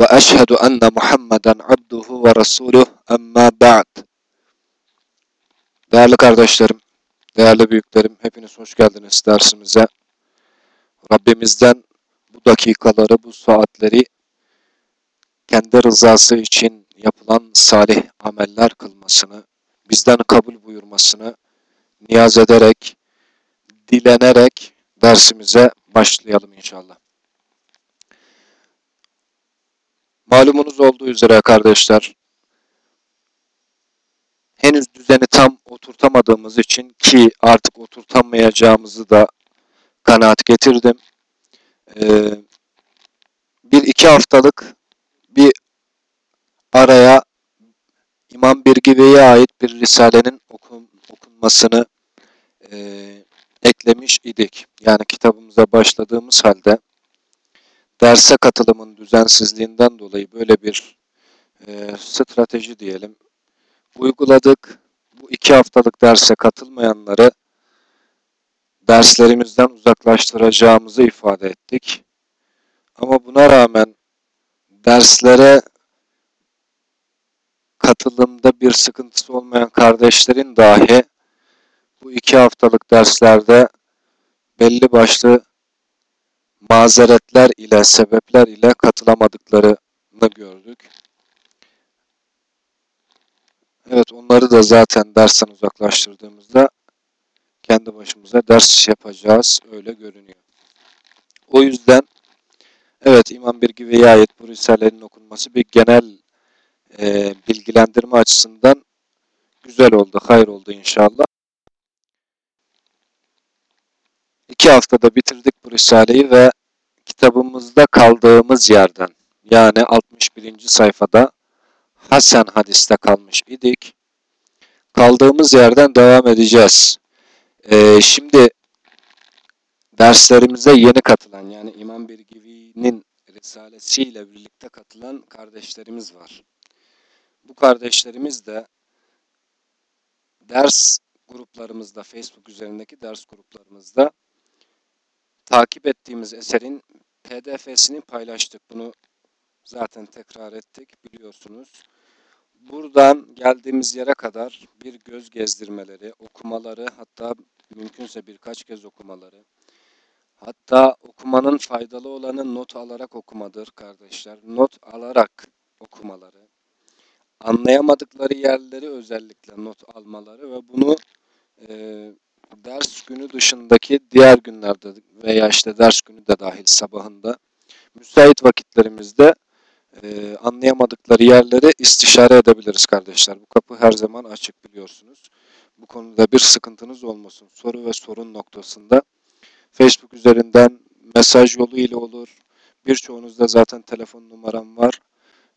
ve eşhedü enne Muhammeden abduhu ve resuluh emma ba'd. Değerli kardeşlerim, değerli büyüklerim, hepiniz hoş geldiniz dersimize. Rabbimizden bu dakikaları, bu saatleri kendi rızası için yapılan salih ameller kılmasını, bizden kabul buyurmasını niyaz ederek, dilenerek dersimize başlayalım inşallah. Malumunuz olduğu üzere kardeşler, henüz düzeni tam oturtamadığımız için ki artık oturtamayacağımızı da kanaat getirdim. Ee, bir iki haftalık bir araya İmam Birgive'ye ait bir risalenin okun, okunmasını e, eklemiş idik. Yani kitabımıza başladığımız halde derse katılımın düzensizliğinden dolayı böyle bir e, strateji diyelim uyguladık. Bu iki haftalık derse katılmayanları derslerimizden uzaklaştıracağımızı ifade ettik. Ama buna rağmen derslere katılımda bir sıkıntısı olmayan kardeşlerin dahi bu iki haftalık derslerde belli başlı mazeretler ile, sebepler ile katılamadıklarını gördük. Evet onları da zaten dersten uzaklaştırdığımızda kendi başımıza ders yapacağız. Öyle görünüyor. O yüzden evet İmam Birgive'ye ait bu Risale'nin okunması bir genel e, bilgilendirme açısından güzel oldu, hayır oldu inşallah. İki haftada bitirdik bu Risale'yi ve kitabımızda kaldığımız yerden yani 61. sayfada Hasan hadiste kalmış idik. Kaldığımız yerden devam edeceğiz. Ee, şimdi derslerimize yeni katılan yani İmam Birgivi'nin Risalesiyle birlikte katılan kardeşlerimiz var. Bu kardeşlerimiz de ders gruplarımızda, Facebook üzerindeki ders gruplarımızda takip ettiğimiz eserin PDF'sini paylaştık. Bunu zaten tekrar ettik biliyorsunuz. Buradan geldiğimiz yere kadar bir göz gezdirmeleri, okumaları hatta mümkünse birkaç kez okumaları. Hatta okumanın faydalı olanı not alarak okumadır kardeşler. Not alarak okumaları. Anlayamadıkları yerleri özellikle not almaları ve bunu e, ders günü dışındaki diğer günlerde veya işte ders günü de dahil sabahında müsait vakitlerimizde e, anlayamadıkları yerleri istişare edebiliriz kardeşler. Bu kapı her zaman açık biliyorsunuz. Bu konuda bir sıkıntınız olmasın. Soru ve sorun noktasında Facebook üzerinden mesaj yolu ile olur. Birçoğunuzda zaten telefon numaram var.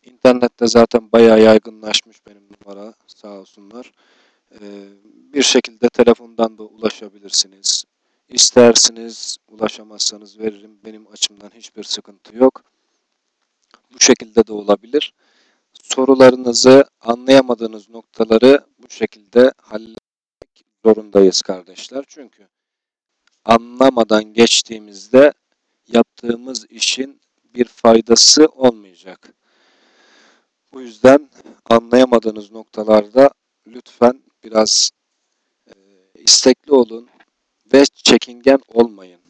İnternette zaten bayağı yaygınlaşmış benim numara sağ olsunlar. Ee, bir şekilde telefondan da ulaşabilirsiniz. İstersiniz, ulaşamazsanız veririm. Benim açımdan hiçbir sıkıntı yok. Bu şekilde de olabilir. Sorularınızı, anlayamadığınız noktaları bu şekilde halletmek zorundayız kardeşler. Çünkü anlamadan geçtiğimizde yaptığımız işin bir faydası olmayacak. Bu yüzden anlayamadığınız noktalarda lütfen biraz e, istekli olun ve çekingen olmayın.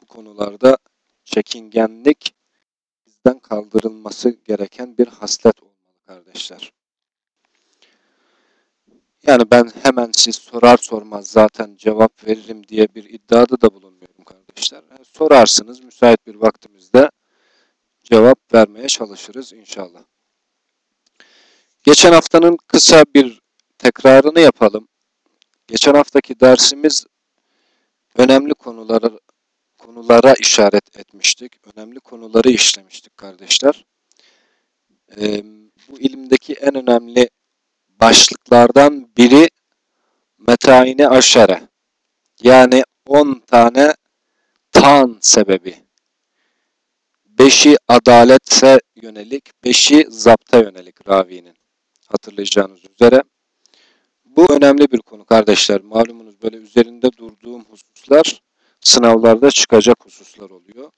Bu konularda çekingenlik bizden kaldırılması gereken bir haslet olmalı kardeşler. Yani ben hemen siz sorar sormaz zaten cevap veririm diye bir iddiada da bulunmuyorum kardeşler. Yani sorarsınız müsait bir vaktimizde cevap vermeye çalışırız inşallah. Geçen haftanın kısa bir tekrarını yapalım. Geçen haftaki dersimiz önemli konuları konulara işaret etmiştik. Önemli konuları işlemiştik kardeşler. e, bu ilimdeki en önemli başlıklardan biri metaini aşere. Yani 10 tane tan sebebi. Beşi adaletse yönelik, beşi zapta yönelik ravinin. Hatırlayacağınız üzere. Bu önemli bir konu kardeşler. Malumunuz böyle üzerinde durduğum hususlar sınavlarda çıkacak hususlar oluyor.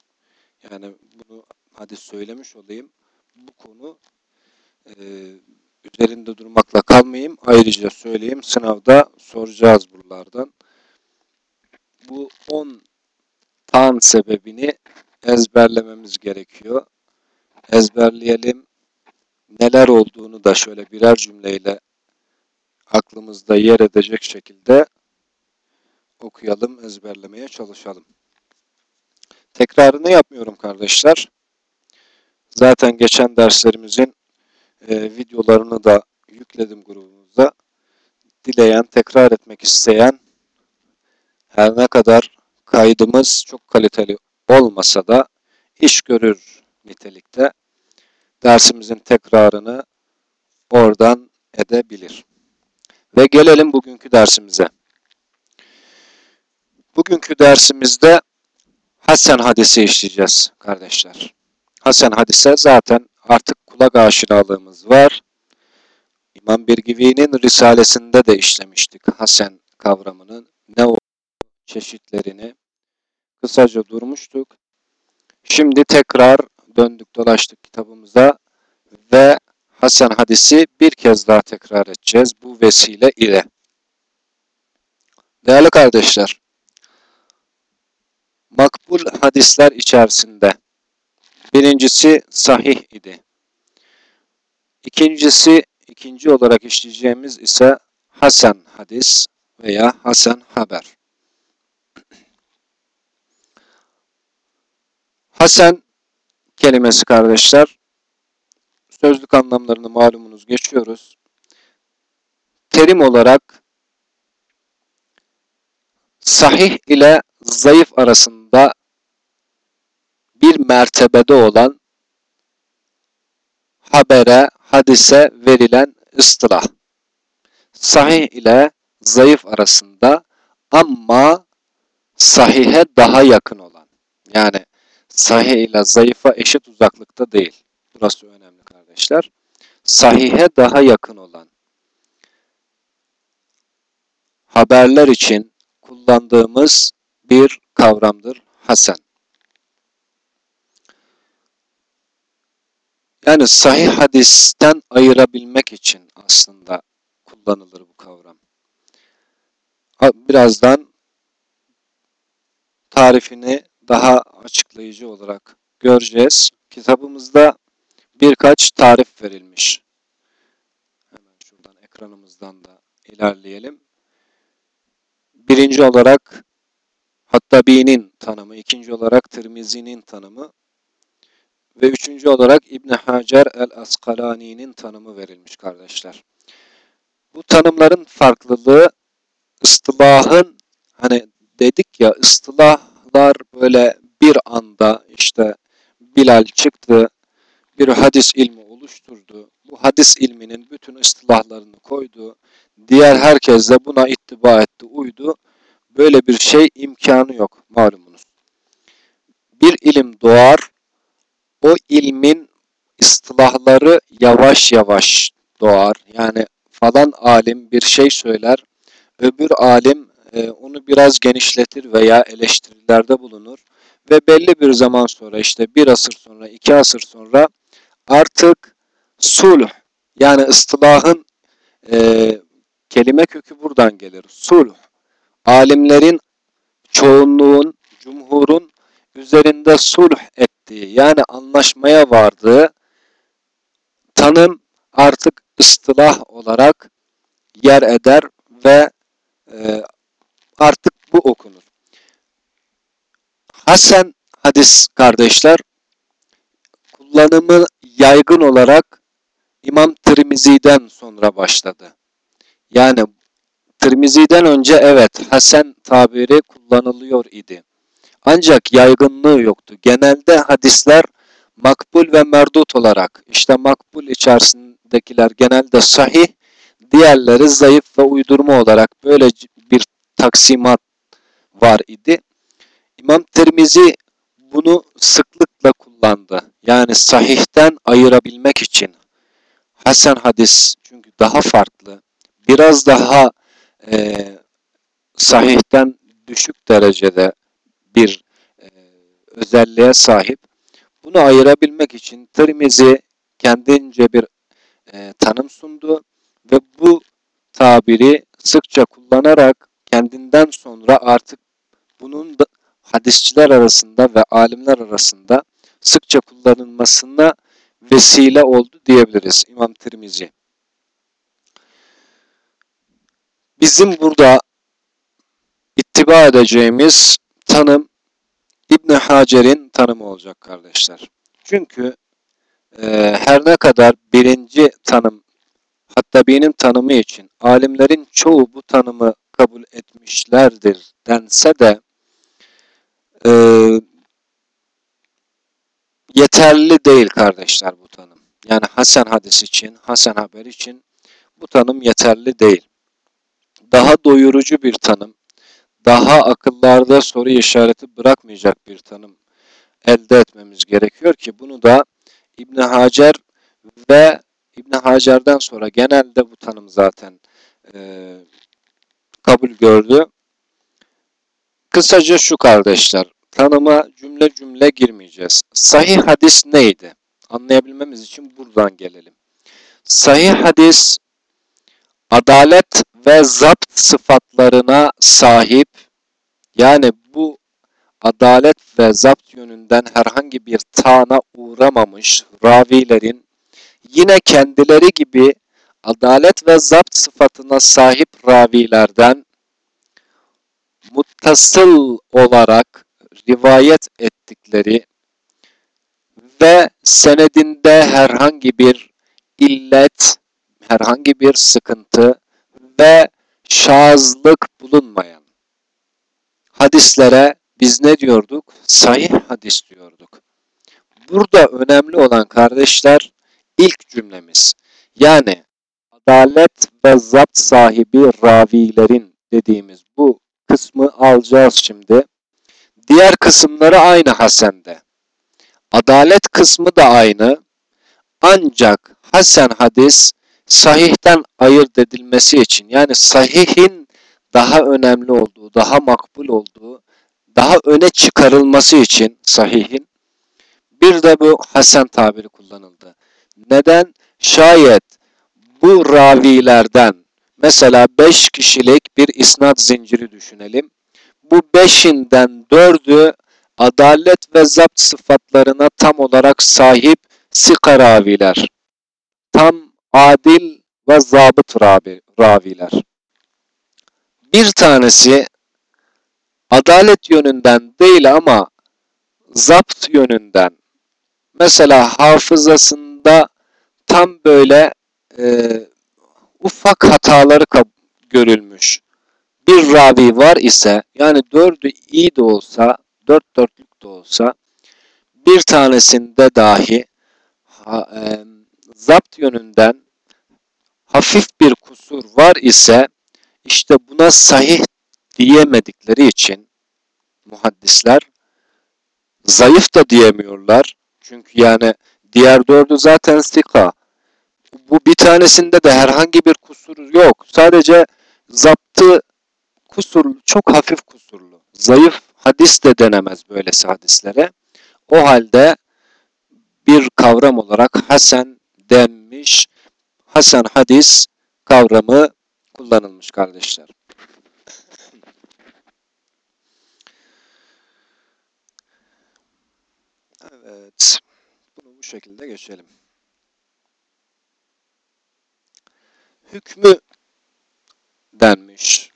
Yani bunu hadi söylemiş olayım. Bu konu e, üzerinde durmakla kalmayayım. Ayrıca söyleyeyim sınavda soracağız buralardan. Bu 10 tan sebebini ezberlememiz gerekiyor. Ezberleyelim. Neler olduğunu da şöyle birer cümleyle aklımızda yer edecek şekilde okuyalım, ezberlemeye çalışalım. Tekrarını yapmıyorum kardeşler. Zaten geçen derslerimizin e, videolarını da yükledim grubumuza. Dileyen, tekrar etmek isteyen her ne kadar kaydımız çok kaliteli olmasa da iş görür nitelikte dersimizin tekrarını oradan edebilir. Ve gelelim bugünkü dersimize. Bugünkü dersimizde Hasan hadisi işleyeceğiz kardeşler. Hasan hadise zaten artık kulak aşinalığımız var. İmam Birgivi'nin Risalesinde de işlemiştik Hasan kavramının ne olduğu çeşitlerini kısaca durmuştuk. Şimdi tekrar döndük dolaştık kitabımıza ve Hasan hadisi bir kez daha tekrar edeceğiz bu vesile ile. Değerli kardeşler, makbul hadisler içerisinde birincisi sahih idi. İkincisi, ikinci olarak işleyeceğimiz ise Hasan hadis veya Hasan haber. Hasan kelimesi kardeşler, sözlük anlamlarını malumunuz geçiyoruz. Terim olarak sahih ile zayıf arasında bir mertebede olan habere, hadise verilen ıstılah. Sahih ile zayıf arasında ama sahihe daha yakın olan. Yani sahih ile zayıfa eşit uzaklıkta değil. Burası önemli kardeşler. Sahihe daha yakın olan haberler için kullandığımız bir kavramdır hasen. Yani sahih hadisten ayırabilmek için aslında kullanılır bu kavram. Birazdan tarifini daha açıklayıcı olarak göreceğiz. Kitabımızda birkaç tarif verilmiş. Hemen şuradan ekranımızdan da ilerleyelim. Birinci olarak Hattabi'nin tanımı, ikinci olarak Tirmizi'nin tanımı ve üçüncü olarak İbn Hacer el-Askalani'nin tanımı verilmiş kardeşler. Bu tanımların farklılığı ıstılahın hani dedik ya ıstılahlar böyle bir anda işte Bilal çıktı, bir hadis ilmi oluşturdu. Bu hadis ilminin bütün ıstılahlarını koydu. Diğer herkes de buna ittiba etti, uydu. Böyle bir şey imkanı yok malumunuz. Bir ilim doğar, o ilmin ıstılahları yavaş yavaş doğar. Yani falan alim bir şey söyler, öbür alim e, onu biraz genişletir veya eleştirilerde bulunur ve belli bir zaman sonra işte bir asır sonra, iki asır sonra artık sulh yani ıstılahın e, kelime kökü buradan gelir. Sulh. Alimlerin çoğunluğun, cumhurun üzerinde sulh ettiği yani anlaşmaya vardığı tanım artık ıstılah olarak yer eder ve e, artık bu okunur. Hasan hadis kardeşler kullanımı yaygın olarak İmam Tirmizi'den sonra başladı. Yani Tirmizi'den önce evet Hasan tabiri kullanılıyor idi. Ancak yaygınlığı yoktu. Genelde hadisler makbul ve merdut olarak işte makbul içerisindekiler genelde sahih, diğerleri zayıf ve uydurma olarak böyle bir taksimat var idi. İmam Tirmizi bunu sıklıkla kullandı. Yani sahihten ayırabilmek için. Hasan hadis çünkü daha farklı. Biraz daha e, sahihten düşük derecede bir e, özelliğe sahip. Bunu ayırabilmek için Tirmizi kendince bir e, tanım sundu ve bu tabiri sıkça kullanarak kendinden sonra artık bunun da hadisçiler arasında ve alimler arasında sıkça kullanılmasına vesile oldu diyebiliriz İmam Tirmizi. Bizim burada ittiba edeceğimiz tanım İbn Hacer'in tanımı olacak kardeşler. Çünkü e, her ne kadar birinci tanım hatta benim tanımı için alimlerin çoğu bu tanımı kabul etmişlerdir dense de e, yeterli değil kardeşler bu tanım. Yani Hasan hadis için, Hasan haber için bu tanım yeterli değil. Daha doyurucu bir tanım, daha akıllarda soru işareti bırakmayacak bir tanım elde etmemiz gerekiyor ki bunu da İbn Hacer ve İbn Hacer'den sonra genelde bu tanım zaten e, kabul gördü. Kısaca şu kardeşler, tanıma cümle cümle girmeyeceğiz. Sahih hadis neydi? Anlayabilmemiz için buradan gelelim. Sahih hadis, adalet ve zapt sıfatlarına sahip, yani bu adalet ve zapt yönünden herhangi bir tana uğramamış ravilerin yine kendileri gibi adalet ve zapt sıfatına sahip ravilerden muttasıl olarak rivayet ettikleri ve senedinde herhangi bir illet, herhangi bir sıkıntı ve şazlık bulunmayan hadislere biz ne diyorduk? Sahih hadis diyorduk. Burada önemli olan kardeşler ilk cümlemiz. Yani adalet ve zapt sahibi ravilerin dediğimiz bu kısmı alacağız şimdi. Diğer kısımları aynı Hasen'de. Adalet kısmı da aynı. Ancak Hasen hadis sahihten ayırt edilmesi için yani sahihin daha önemli olduğu, daha makbul olduğu, daha öne çıkarılması için sahihin bir de bu Hasan tabiri kullanıldı. Neden? Şayet bu ravilerden mesela beş kişilik bir isnat zinciri düşünelim. Bu beşinden dördü adalet ve zapt sıfatlarına tam olarak sahip sika raviler. Tam adil ve zabıt ravi, raviler. Bir tanesi adalet yönünden değil ama zapt yönünden mesela hafızasında tam böyle e, ufak hataları görülmüş bir ravi var ise yani dördü iyi de olsa dört dörtlük de olsa bir tanesinde dahi ha, e, zapt yönünden hafif bir kusur var ise işte buna sahih diyemedikleri için muhaddisler zayıf da diyemiyorlar. Çünkü yani diğer dördü zaten sika. Bu bir tanesinde de herhangi bir kusur yok. Sadece zaptı kusurlu, çok hafif kusurlu. Zayıf hadis de denemez böylesi hadislere. O halde bir kavram olarak hasen denmiş. Hasan hadis kavramı kullanılmış kardeşler. Evet. Bunu bu şekilde geçelim. Hükmü denmiş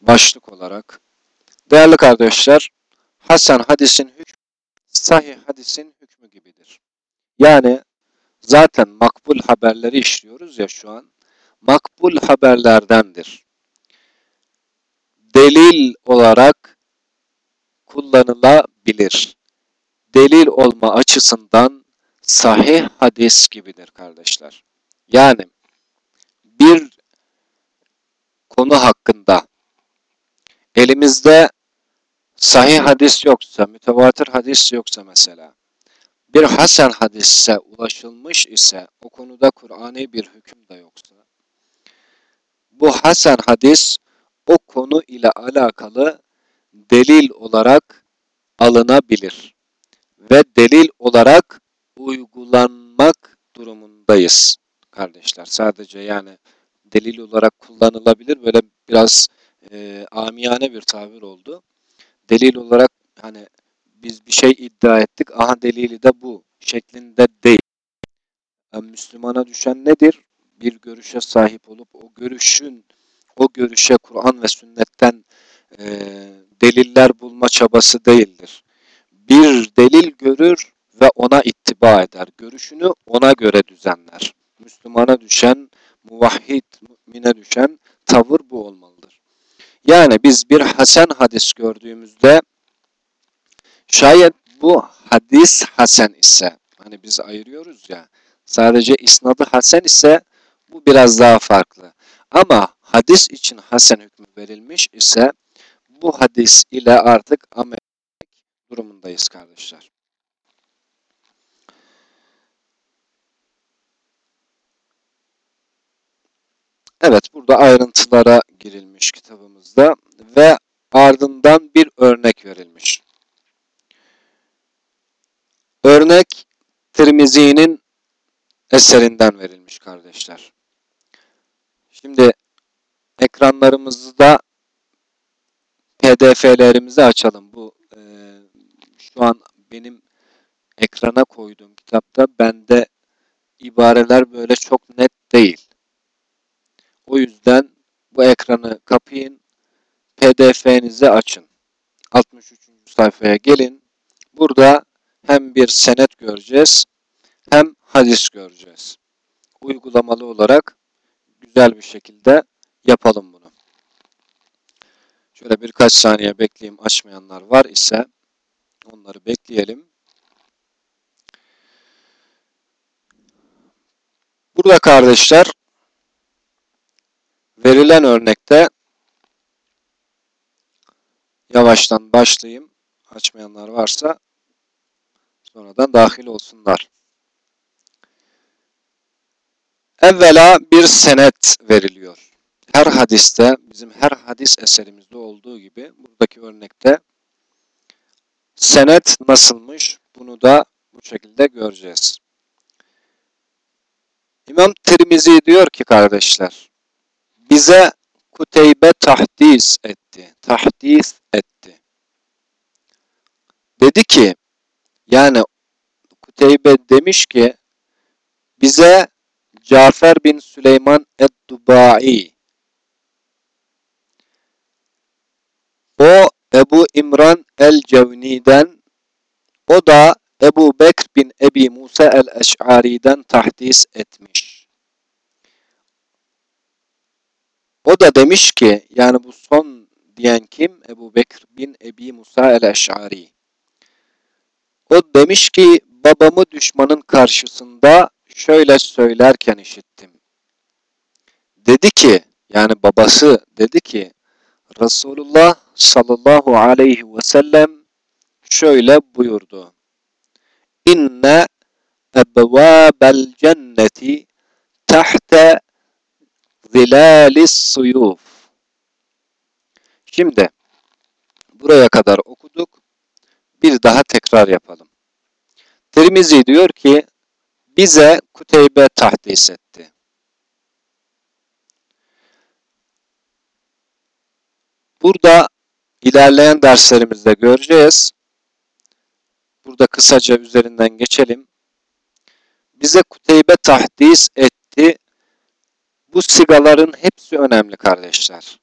başlık olarak. Değerli kardeşler, Hasan hadisin hükmü, sahih hadisin hükmü gibidir. Yani zaten makbul haberleri işliyoruz ya şu an. Makbul haberlerdendir. Delil olarak kullanılabilir. delil olma açısından sahih hadis gibidir kardeşler. Yani bir konu hakkında. Elimizde sahih hadis yoksa, mütevatir hadis yoksa mesela, bir hasen hadisse ulaşılmış ise, o konuda Kur'an'i bir hüküm de yoksa, bu hasen hadis o konu ile alakalı delil olarak alınabilir ve delil olarak uygulanmak durumundayız kardeşler. Sadece yani delil olarak kullanılabilir. Böyle biraz e, amiyane bir tabir oldu. Delil olarak hani biz bir şey iddia ettik. Aha delili de bu şeklinde değil. Yani Müslümana düşen nedir? Bir görüşe sahip olup o görüşün o görüşe Kur'an ve sünnetten e, deliller bulma çabası değildir. Bir delil görür ve ona ittiba eder. Görüşünü ona göre düzenler. Müslümana düşen, muvahhid, mümine düşen tavır bu olmalıdır. Yani biz bir hasen hadis gördüğümüzde şayet bu hadis hasen ise, hani biz ayırıyoruz ya, sadece isnadı hasen ise bu biraz daha farklı. Ama hadis için hasen hükmü verilmiş ise bu hadis ile artık amel durumundayız kardeşler. Evet burada ayrıntılara girilmiş kitabımızda ve ardından bir örnek verilmiş. Örnek Tirmizi'nin eserinden verilmiş kardeşler. Şimdi ekranlarımızda pdf'lerimizi açalım. Bu e, şu an benim ekrana koyduğum kitapta bende ibareler böyle çok net değil. O yüzden bu ekranı kapayın. PDF'nizi açın. 63. sayfaya gelin. Burada hem bir senet göreceğiz hem hadis göreceğiz. Uygulamalı olarak güzel bir şekilde yapalım bunu. Şöyle birkaç saniye bekleyeyim açmayanlar var ise onları bekleyelim. Burada kardeşler verilen örnekte yavaştan başlayayım. Açmayanlar varsa sonradan dahil olsunlar. Evvela bir senet veriliyor. Her hadiste, bizim her hadis eserimizde olduğu gibi buradaki örnekte senet nasılmış bunu da bu şekilde göreceğiz. İmam Tirmizi diyor ki kardeşler, bize Kuteybe tahdis etti, tahdis etti. Dedi ki, yani Kuteybe demiş ki, bize Cafer bin Süleyman Ed-Dubai o Ebu İmran el-Cevni'den o da Ebu Bekr bin Ebi Musa el-Eş'ari'den tahdis etmiş. O da demiş ki yani bu son diyen kim? Ebu Bekr bin Ebi Musa el-Eş'ari. O demiş ki babamı düşmanın karşısında şöyle söylerken işittim. Dedi ki, yani babası dedi ki, Resulullah sallallahu aleyhi ve sellem şöyle buyurdu. İnne ebvâbel cenneti tahte zilalis suyuf. Şimdi buraya kadar okuduk. Bir daha tekrar yapalım. Tirmizi diyor ki bize Kuteybe tahdis etti. Burada ilerleyen derslerimizde göreceğiz. Burada kısaca üzerinden geçelim. Bize Kuteybe tahdis etti. Bu sigaların hepsi önemli kardeşler.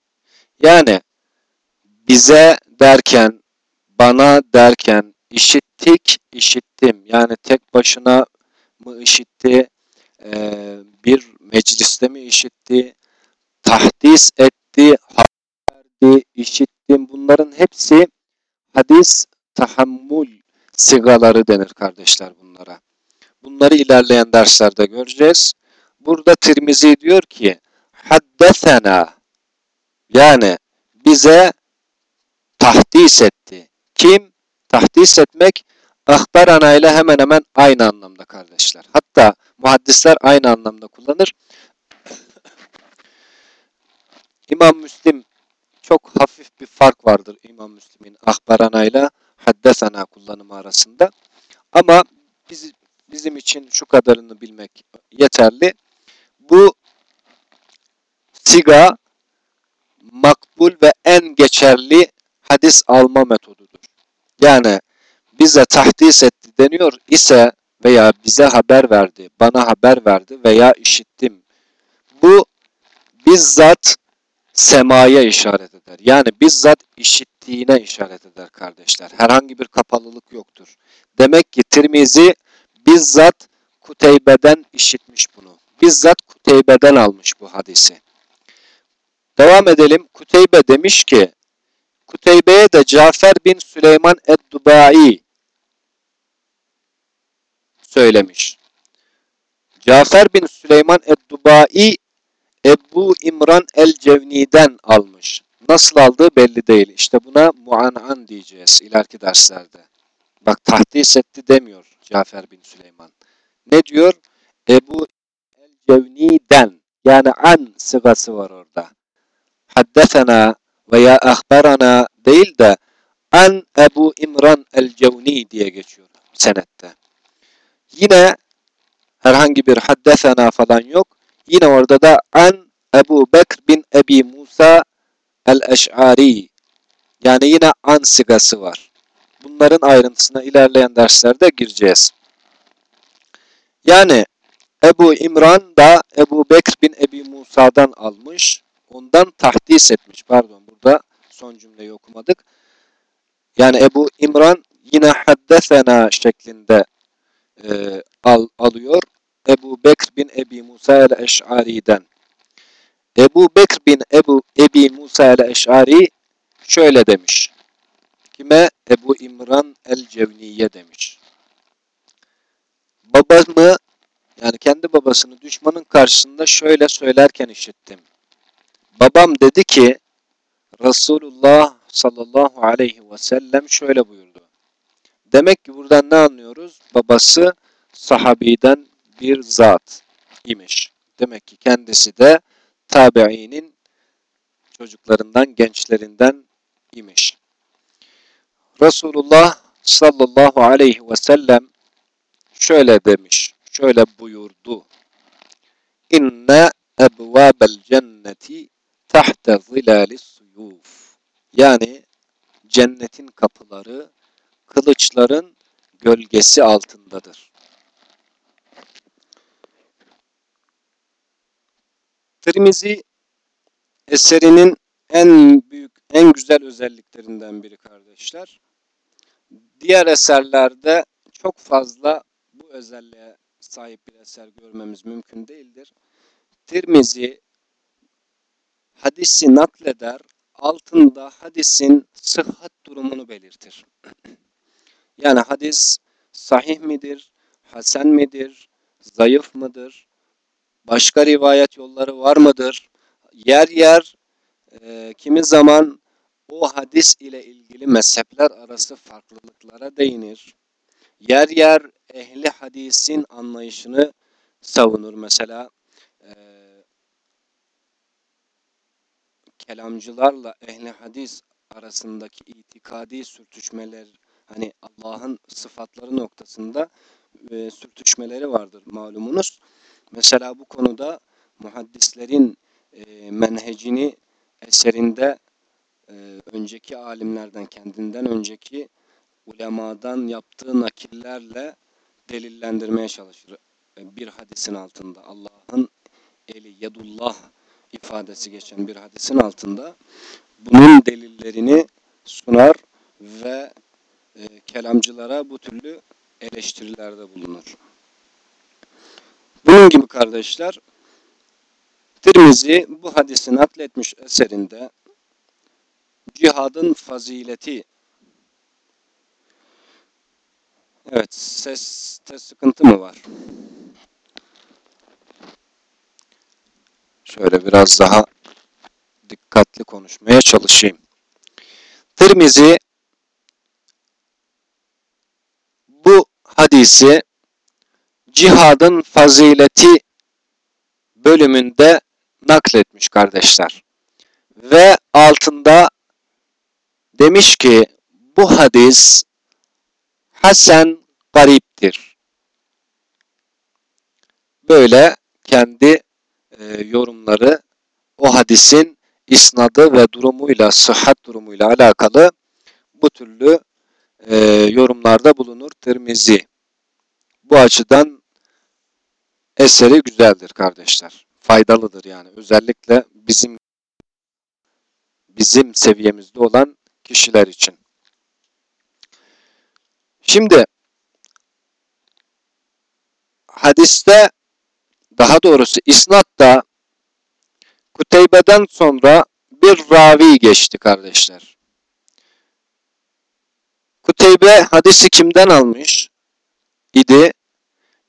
Yani bize derken, bana derken, işittik, işittim. Yani tek başına mı işitti, e, bir mecliste mi işitti, tahdis etti, verdi, işittim. Bunların hepsi hadis tahammül sigaları denir kardeşler bunlara. Bunları ilerleyen derslerde göreceğiz. Burada Tirmizi diyor ki haddesena yani bize tahdis etti. Kim? Tahdis etmek ahbarana ile hemen hemen aynı anlamda kardeşler. Hatta muhaddisler aynı anlamda kullanır. İmam Müslim çok hafif bir fark vardır İmam Müslim'in ahbarana ile haddesena kullanımı arasında. Ama biz, bizim için şu kadarını bilmek yeterli. Bu siga makbul ve en geçerli hadis alma metodudur. Yani bize tahdis etti deniyor ise veya bize haber verdi, bana haber verdi veya işittim. Bu bizzat semaya işaret eder. Yani bizzat işittiğine işaret eder kardeşler. Herhangi bir kapalılık yoktur. Demek ki Tirmizi bizzat Kuteybe'den işitmiş bunu. Bizzat Kuteybe'den almış bu hadisi. Devam edelim. Kuteybe demiş ki, Kuteybe'ye de Cafer bin Süleyman Ed-Dubai söylemiş. Cafer bin Süleyman Ed-Dubai Ebu İmran el-Cevni'den almış. Nasıl aldığı belli değil. İşte buna muan'an diyeceğiz ileriki derslerde. Bak tahdis etti demiyor Cafer bin Süleyman. Ne diyor? Ebu el-Cevni'den yani an sıgası var orada. Haddesena veya ahbarana değil de an Ebu İmran el-Cevni diye geçiyor senette. Yine herhangi bir haddesena falan yok. Yine orada da an Ebu Bekr bin Ebi Musa el-Eş'ari yani yine an sigası var. Bunların ayrıntısına ilerleyen derslerde gireceğiz. Yani Ebu İmran da Ebu Bekr bin Ebi Musa'dan almış. Ondan tahdis etmiş. Pardon burada son cümleyi okumadık. Yani Ebu İmran yine haddesena şeklinde e, al, alıyor. Ebu Bekr bin Ebi Musa el-Eş'ari'den. Ebu Bekr bin Ebu Ebi Musa el-Eş'ari şöyle demiş. Kime? Ebu İmran el-Cevniye demiş. Babamı yani kendi babasını düşmanın karşısında şöyle söylerken işittim. Babam dedi ki Resulullah sallallahu aleyhi ve sellem şöyle buyurdu. Demek ki buradan ne anlıyoruz? Babası sahabiden bir zat imiş. Demek ki kendisi de tabiinin çocuklarından, gençlerinden imiş. Resulullah sallallahu aleyhi ve sellem şöyle demiş, şöyle buyurdu. İnne ebvâbel cenneti tahte zilalis suyuf. Yani cennetin kapıları kılıçların gölgesi altındadır. Tirmizi eserinin en büyük, en güzel özelliklerinden biri kardeşler. Diğer eserlerde çok fazla bu özelliğe sahip bir eser görmemiz mümkün değildir. Tirmizi hadisi nakleder, altında hadisin sıhhat durumunu belirtir. yani hadis sahih midir, hasen midir, zayıf mıdır, başka rivayet yolları var mıdır? Yer yer e, kimi zaman o hadis ile ilgili mezhepler arası farklılıklara değinir. Yer yer ehli hadisin anlayışını savunur. Mesela e, kelamcılarla ehli hadis arasındaki itikadi sürtüşmeler hani Allah'ın sıfatları noktasında e, sürtüşmeleri vardır malumunuz. Mesela bu konuda muhaddislerin e, menhecini eserinde e, önceki alimlerden, kendinden önceki ulemadan yaptığı nakillerle delillendirmeye çalışır. E, bir hadisin altında Allah'ın eli, yedullah ifadesi geçen bir hadisin altında bunun delillerini sunar ve e, kelamcılara bu türlü eleştirilerde bulunur. Bunun gibi kardeşler Tirmizi bu hadisi nakletmiş eserinde cihadın fazileti Evet, seste sıkıntı mı var? Şöyle biraz daha dikkatli konuşmaya çalışayım. Tirmizi bu hadisi cihadın fazileti bölümünde nakletmiş kardeşler. Ve altında demiş ki bu hadis Hasan gariptir. Böyle kendi e, yorumları o hadisin isnadı ve durumuyla, sıhhat durumuyla alakalı bu türlü e, yorumlarda bulunur Tirmizi. Bu açıdan eseri güzeldir kardeşler. Faydalıdır yani. Özellikle bizim bizim seviyemizde olan kişiler için. Şimdi hadiste daha doğrusu isnatta Kuteybe'den sonra bir ravi geçti kardeşler. Kuteybe hadisi kimden almış idi?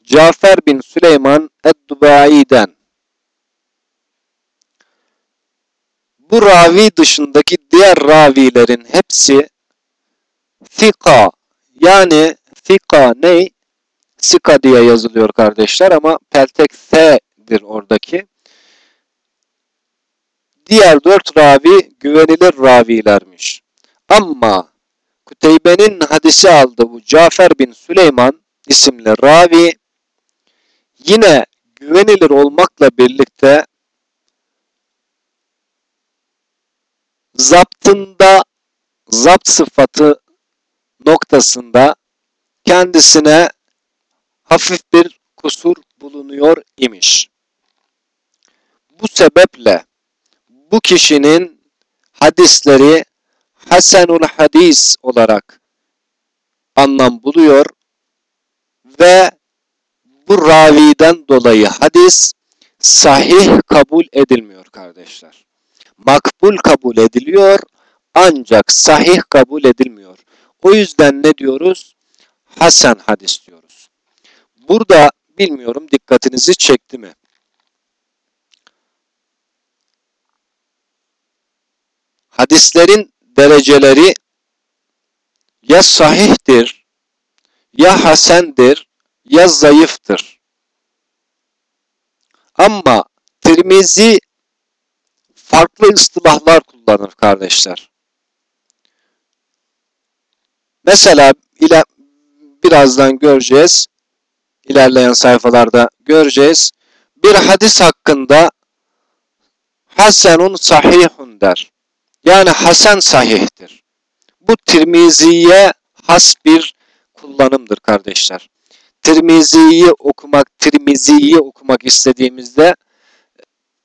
Cafer bin Süleyman Eddubai'den. Bu ravi dışındaki diğer ravilerin hepsi fika yani fika ne? Sika diye yazılıyor kardeşler ama peltek F'dir oradaki. Diğer dört ravi güvenilir ravilermiş. Ama Kuteybe'nin hadisi aldı bu Cafer bin Süleyman isimli ravi yine güvenilir olmakla birlikte zaptında zapt sıfatı noktasında kendisine hafif bir kusur bulunuyor imiş. Bu sebeple bu kişinin hadisleri Hasenul Hadis olarak anlam buluyor ve bu raviden dolayı hadis sahih kabul edilmiyor kardeşler. Makbul kabul ediliyor ancak sahih kabul edilmiyor. O yüzden ne diyoruz? Hasan hadis diyoruz. Burada bilmiyorum dikkatinizi çekti mi? Hadislerin dereceleri ya sahihtir, ya hasendir, ya zayıftır. Ama Tirmizi farklı ıstılahlar kullanır kardeşler. Mesela ile birazdan göreceğiz. İlerleyen sayfalarda göreceğiz. Bir hadis hakkında Hasenun sahihun der. Yani Hasan sahihtir. Bu Tirmizi'ye has bir kullanımdır kardeşler. Tirmizi'yi okumak, Tirmizi'yi okumak istediğimizde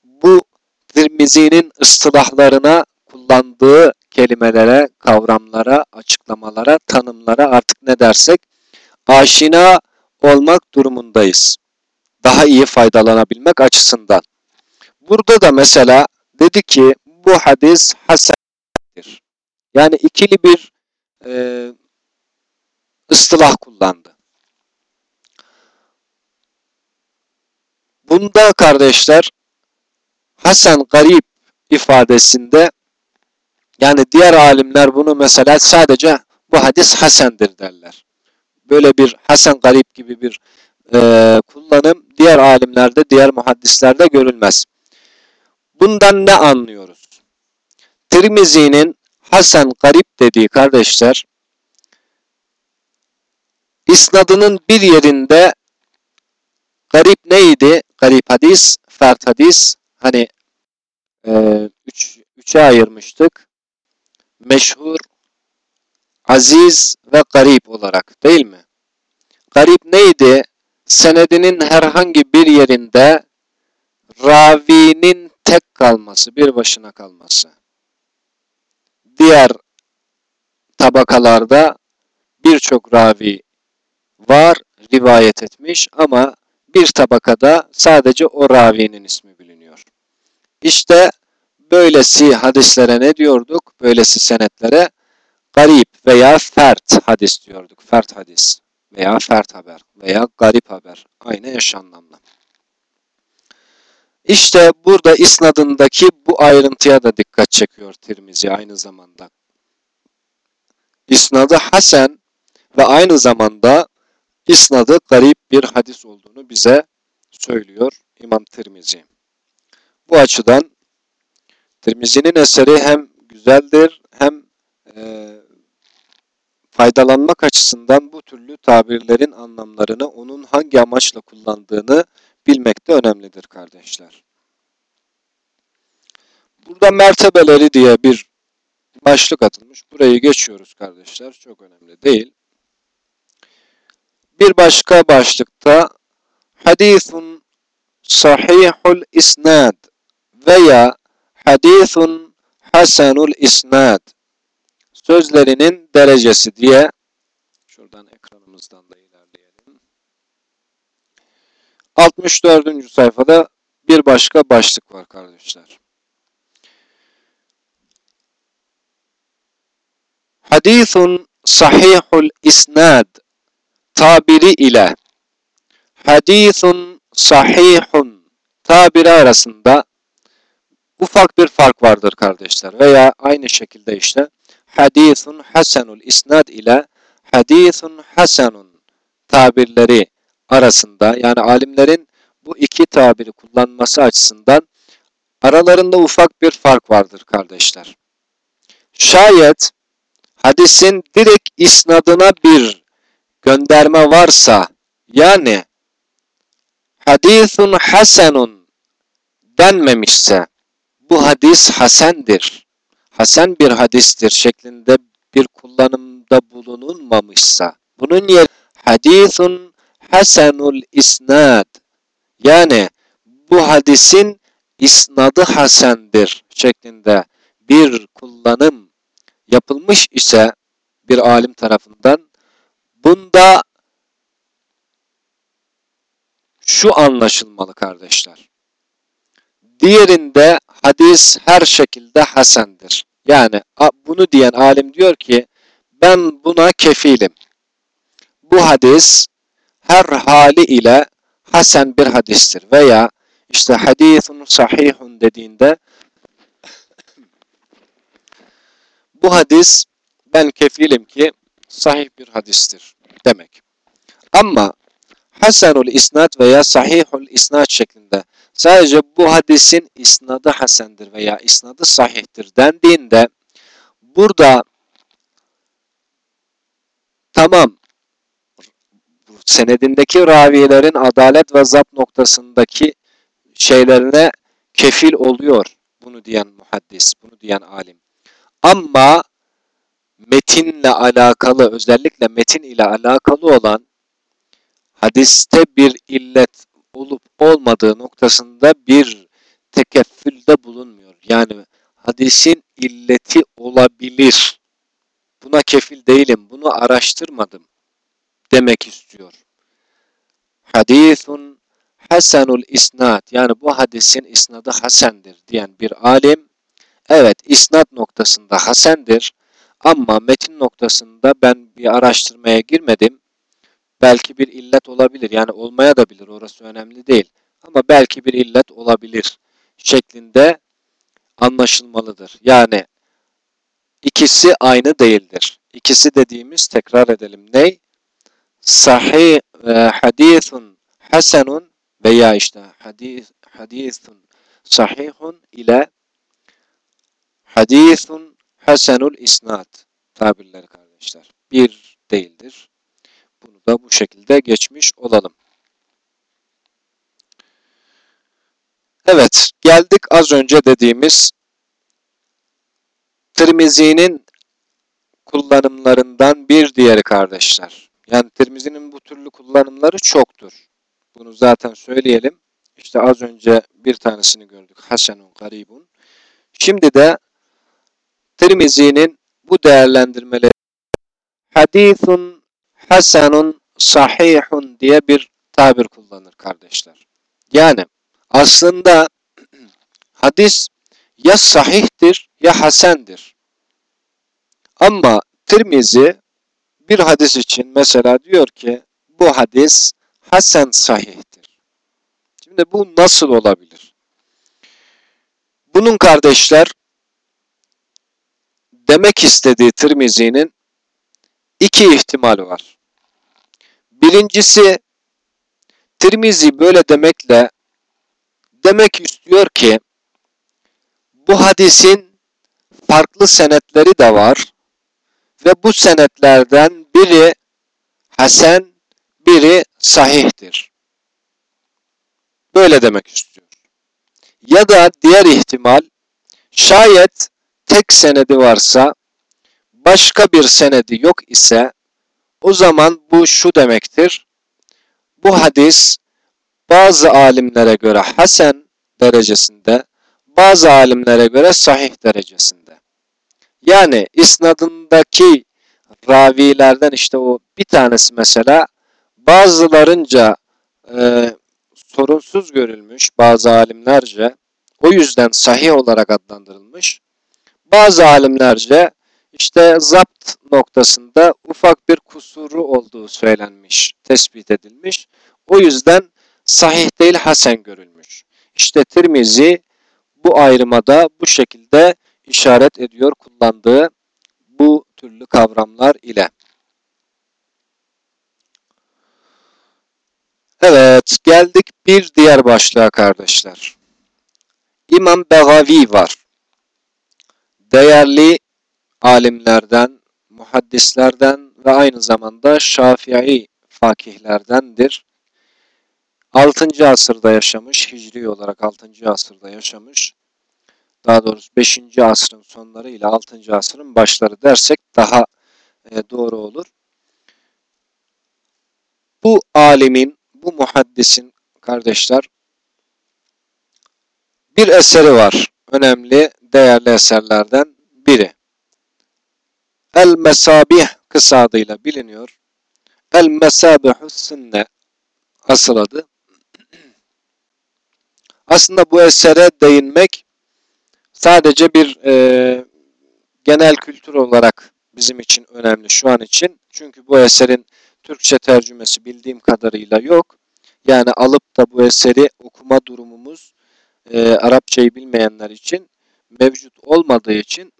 bu Tirmizi'nin ıstılahlarına kullandığı kelimelere, kavramlara, açıklamalara, tanımlara artık ne dersek aşina olmak durumundayız. Daha iyi faydalanabilmek açısından. Burada da mesela dedi ki bu hadis hasendir. Yani ikili bir e, ıstılah kullandı. Bunda kardeşler Hasan garip ifadesinde yani diğer alimler bunu mesela sadece bu hadis hasendir derler. Böyle bir hasen garip gibi bir e, kullanım diğer alimlerde, diğer muhaddislerde görülmez. Bundan ne anlıyoruz? Tirmizi'nin Hasan garip dediği kardeşler isnadının bir yerinde garip neydi? Garip hadis, fert hadis. Hani e, üç, üçe ayırmıştık. Meşhur, aziz ve garip olarak değil mi? Garip neydi? Senedinin herhangi bir yerinde ravinin tek kalması, bir başına kalması. Diğer tabakalarda birçok ravi var, rivayet etmiş ama bir tabakada sadece o ravinin ismi biliniyor. İşte böylesi hadislere ne diyorduk? Böylesi senetlere garip veya fert hadis diyorduk. Fert hadis veya fert haber veya garip haber. Aynı eş anlamlı. İşte burada isnadındaki bu ayrıntıya da dikkat çekiyor Tirmizi aynı zamanda. İsnadı Hasan ve aynı zamanda isnadı garip bir hadis olduğunu bize söylüyor İmam Tirmizi. Bu açıdan Tirmizi'nin eseri hem güzeldir hem e, faydalanmak açısından bu türlü tabirlerin anlamlarını onun hangi amaçla kullandığını bilmek de önemlidir kardeşler. Burada mertebeleri diye bir başlık atılmış. Burayı geçiyoruz kardeşler. Çok önemli değil. Bir başka başlıkta hadisun sahihul isnad veya hadisun hasenul isnad sözlerinin derecesi diye şuradan ekranımızdan da ilerleyelim. 64. sayfada bir başka başlık var kardeşler. Hadisun sahihul isnad tabiri ile hadisun sahihun tabiri arasında ufak bir fark vardır kardeşler. Veya aynı şekilde işte hadisun hasenul isnad ile hadisun hasenun tabirleri arasında yani alimlerin bu iki tabiri kullanması açısından aralarında ufak bir fark vardır kardeşler. Şayet hadisin direkt isnadına bir gönderme varsa yani hadisun hasenun denmemişse bu hadis hasendir. Hasen bir hadistir şeklinde bir kullanımda bulunulmamışsa bunun yerine hadisun hasenul isnad yani bu hadisin isnadı hasendir şeklinde bir kullanım yapılmış ise bir alim tarafından bunda şu anlaşılmalı kardeşler. Diğerinde hadis her şekilde hasendir. Yani bunu diyen alim diyor ki ben buna kefilim. Bu hadis her hali ile hasen bir hadistir veya işte hadisun sahihun dediğinde bu hadis ben kefilim ki sahih bir hadistir demek. Ama hasenul isnad veya sahihul isnad şeklinde sadece bu hadisin isnadı hasendir veya isnadı sahihtir dendiğinde burada tamam senedindeki ravilerin adalet ve zapt noktasındaki şeylerine kefil oluyor bunu diyen muhaddis, bunu diyen alim. Ama metinle alakalı, özellikle metin ile alakalı olan hadiste bir illet olup olmadığı noktasında bir tekeffülde bulunmuyor. Yani hadisin illeti olabilir. Buna kefil değilim, bunu araştırmadım demek istiyor. Hadisun hasenul isnad yani bu hadisin isnadı hasendir diyen bir alim evet isnad noktasında hasendir ama metin noktasında ben bir araştırmaya girmedim. Belki bir illet olabilir yani olmaya da bilir orası önemli değil ama belki bir illet olabilir şeklinde anlaşılmalıdır. Yani ikisi aynı değildir. İkisi dediğimiz tekrar edelim ney? Sahih e, hadisun hasenun veya işte hadis hadisun sahihun ile hadisun hasenul isnad tabirleri kardeşler. Bir değildir. Bunu da bu şekilde geçmiş olalım. Evet, geldik az önce dediğimiz Tirmizi'nin kullanımlarından bir diğeri kardeşler. Yani Tirmizi'nin bu türlü kullanımları çoktur. Bunu zaten söyleyelim. İşte az önce bir tanesini gördük. Hasenun garibun. Şimdi de Tirmizi'nin bu değerlendirmeleri hadisun hasenun sahihun diye bir tabir kullanır kardeşler. Yani aslında hadis ya sahihtir ya hasendir. Ama Tirmizi bir hadis için mesela diyor ki bu hadis hasen sahihtir. Şimdi bu nasıl olabilir? Bunun kardeşler demek istediği Tirmizi'nin iki ihtimal var. Birincisi Tirmizi böyle demekle demek istiyor ki bu hadisin farklı senetleri de var ve bu senetlerden biri hasen, biri sahihtir. Böyle demek istiyor. Ya da diğer ihtimal şayet tek senedi varsa başka bir senedi yok ise o zaman bu şu demektir. Bu hadis bazı alimlere göre hasen derecesinde, bazı alimlere göre sahih derecesinde. Yani isnadındaki ravilerden işte o bir tanesi mesela bazılarınca e, sorunsuz görülmüş bazı alimlerce o yüzden sahih olarak adlandırılmış. Bazı alimlerce işte zapt noktasında ufak bir kusuru olduğu söylenmiş, tespit edilmiş. O yüzden sahih değil hasen görülmüş. İşte Tirmizi bu ayrımada bu şekilde işaret ediyor kullandığı bu türlü kavramlar ile. Evet, geldik bir diğer başlığa kardeşler. İmam Begavi var. Değerli alimlerden, muhaddislerden ve aynı zamanda Şafii fakihlerdendir. 6. asırda yaşamış, hicri olarak 6. asırda yaşamış. Daha doğrusu 5. asrın sonları ile 6. asrın başları dersek daha e, doğru olur. Bu alimin, bu muhaddisin kardeşler bir eseri var. Önemli, değerli eserlerden biri. El Mesabih kısa adıyla biliniyor. El Mesabihus Sünne asıl adı. Aslında bu esere değinmek sadece bir e, genel kültür olarak bizim için önemli şu an için. Çünkü bu eserin Türkçe tercümesi bildiğim kadarıyla yok. Yani alıp da bu eseri okuma durumumuz e, Arapçayı bilmeyenler için mevcut olmadığı için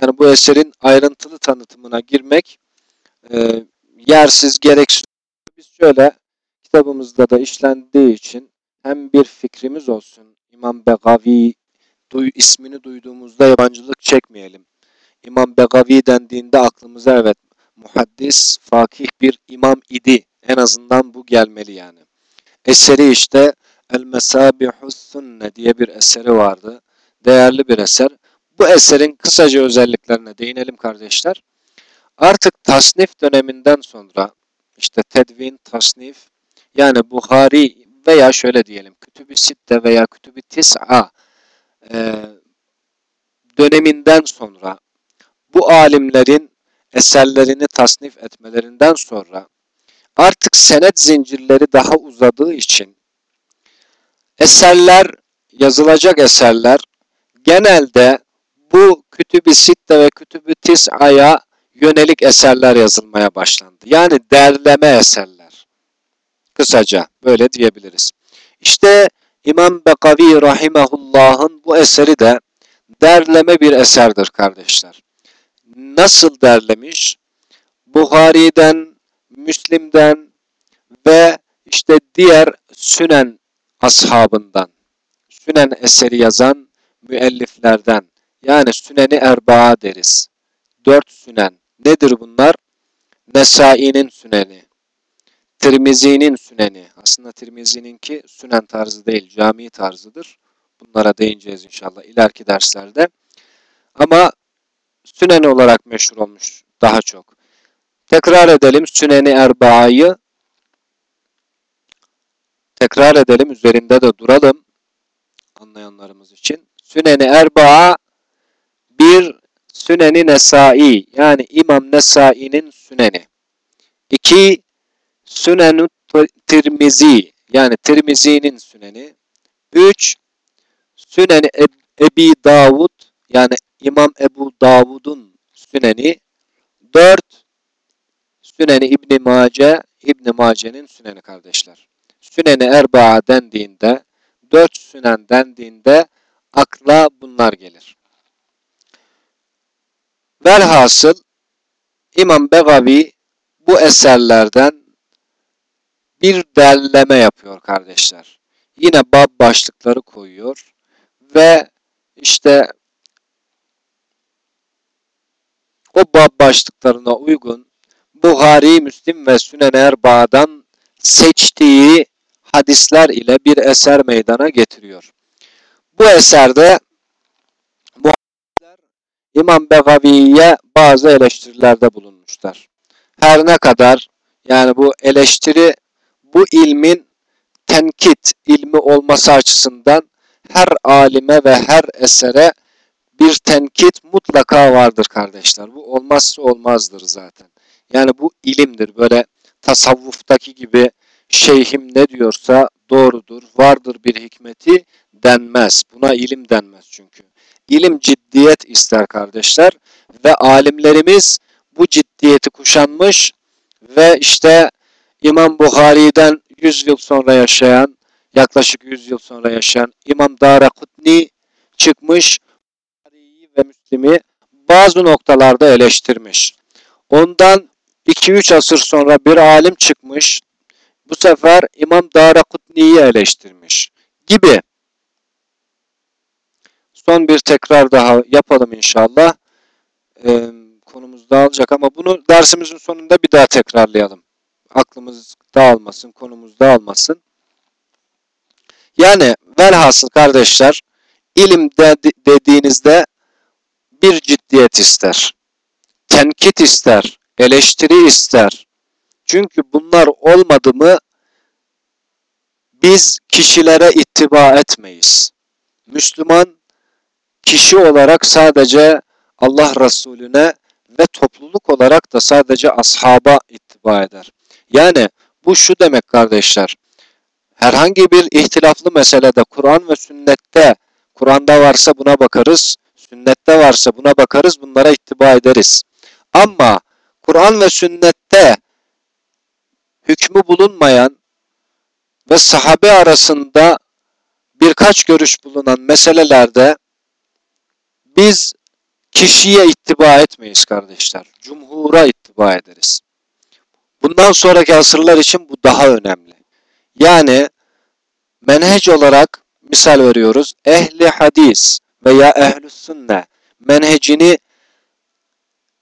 yani bu eserin ayrıntılı tanıtımına girmek e, yersiz, gereksiz. Biz şöyle kitabımızda da işlendiği için hem bir fikrimiz olsun. İmam Begavi duy, ismini duyduğumuzda yabancılık çekmeyelim. İmam Begavi dendiğinde aklımıza evet muhaddis, fakih bir imam idi. En azından bu gelmeli yani. Eseri işte El Mesabihus Sünne diye bir eseri vardı. Değerli bir eser. Bu eserin kısaca özelliklerine değinelim kardeşler. Artık tasnif döneminden sonra işte tedvin, tasnif yani Buhari veya şöyle diyelim Kütüb-i Sitte veya Kütüb-i Tis'a e, döneminden sonra bu alimlerin eserlerini tasnif etmelerinden sonra artık senet zincirleri daha uzadığı için eserler, yazılacak eserler genelde bu Kütüb-i Sitte ve Kütüb-i Tis'a'ya yönelik eserler yazılmaya başlandı. Yani derleme eserler. Kısaca böyle diyebiliriz. İşte İmam Bekavi Rahimahullah'ın bu eseri de derleme bir eserdir kardeşler. Nasıl derlemiş? Buhari'den, Müslim'den ve işte diğer Sünen ashabından, Sünen eseri yazan müelliflerden yani Süneni Erbaa deriz. Dört Sünen. Nedir bunlar? Nesai'nin Süneni, Tirmizi'nin Süneni. Aslında Tirmizi'ninki Sünen tarzı değil, cami tarzıdır. Bunlara değineceğiz inşallah ileriki derslerde. Ama Süneni olarak meşhur olmuş daha çok. Tekrar edelim Süneni Erbaa'yı. Tekrar edelim, üzerinde de duralım anlayanlarımız için. Süneni Erbaa bir Süneni Nesai yani İmam Nesai'nin Süneni. İki Sünenü Tirmizi yani Tirmizi'nin Süneni. Üç Süneni Ebi Davud yani İmam Ebu Davud'un Süneni. Dört Süneni İbn Mace, İbn Mace'nin Süneni kardeşler. Süneni Erbaa dendiğinde, dört sünen dendiğinde akla bunlar gelir. Velhasıl İmam Begavi bu eserlerden bir derleme yapıyor kardeşler. Yine bab başlıkları koyuyor ve işte o bab başlıklarına uygun Buhari, Müslim ve Sünen Erba'dan seçtiği hadisler ile bir eser meydana getiriyor. Bu eserde İmam Begavi'ye bazı eleştirilerde bulunmuşlar. Her ne kadar yani bu eleştiri bu ilmin tenkit ilmi olması açısından her alime ve her esere bir tenkit mutlaka vardır kardeşler. Bu olmazsa olmazdır zaten. Yani bu ilimdir. Böyle tasavvuftaki gibi şeyhim ne diyorsa doğrudur, vardır bir hikmeti denmez. Buna ilim denmez çünkü. İlim ciddiyet ister kardeşler ve alimlerimiz bu ciddiyeti kuşanmış ve işte İmam Buhari'den 100 yıl sonra yaşayan, yaklaşık 100 yıl sonra yaşayan İmam Darakutni çıkmış Buhari'yi ve Müslim'i bazı noktalarda eleştirmiş. Ondan 2-3 asır sonra bir alim çıkmış, bu sefer İmam Darakutni'yi eleştirmiş gibi. Son bir tekrar daha yapalım inşallah. Ee, konumuz dağılacak ama bunu dersimizin sonunda bir daha tekrarlayalım. Aklımız dağılmasın, konumuz dağılmasın. Yani velhasıl kardeşler, ilim de, dediğinizde bir ciddiyet ister. Tenkit ister, eleştiri ister. Çünkü bunlar olmadı mı biz kişilere ittiba etmeyiz. Müslüman kişi olarak sadece Allah Resulüne ve topluluk olarak da sadece ashaba ittiba eder. Yani bu şu demek kardeşler. Herhangi bir ihtilaflı meselede Kur'an ve sünnette Kur'an'da varsa buna bakarız, sünnette varsa buna bakarız, bunlara ittiba ederiz. Ama Kur'an ve sünnette hükmü bulunmayan ve sahabe arasında birkaç görüş bulunan meselelerde biz kişiye ittiba etmeyiz kardeşler. Cumhura ittiba ederiz. Bundan sonraki asırlar için bu daha önemli. Yani menhec olarak misal veriyoruz. Ehli hadis veya ehl sünne menhecini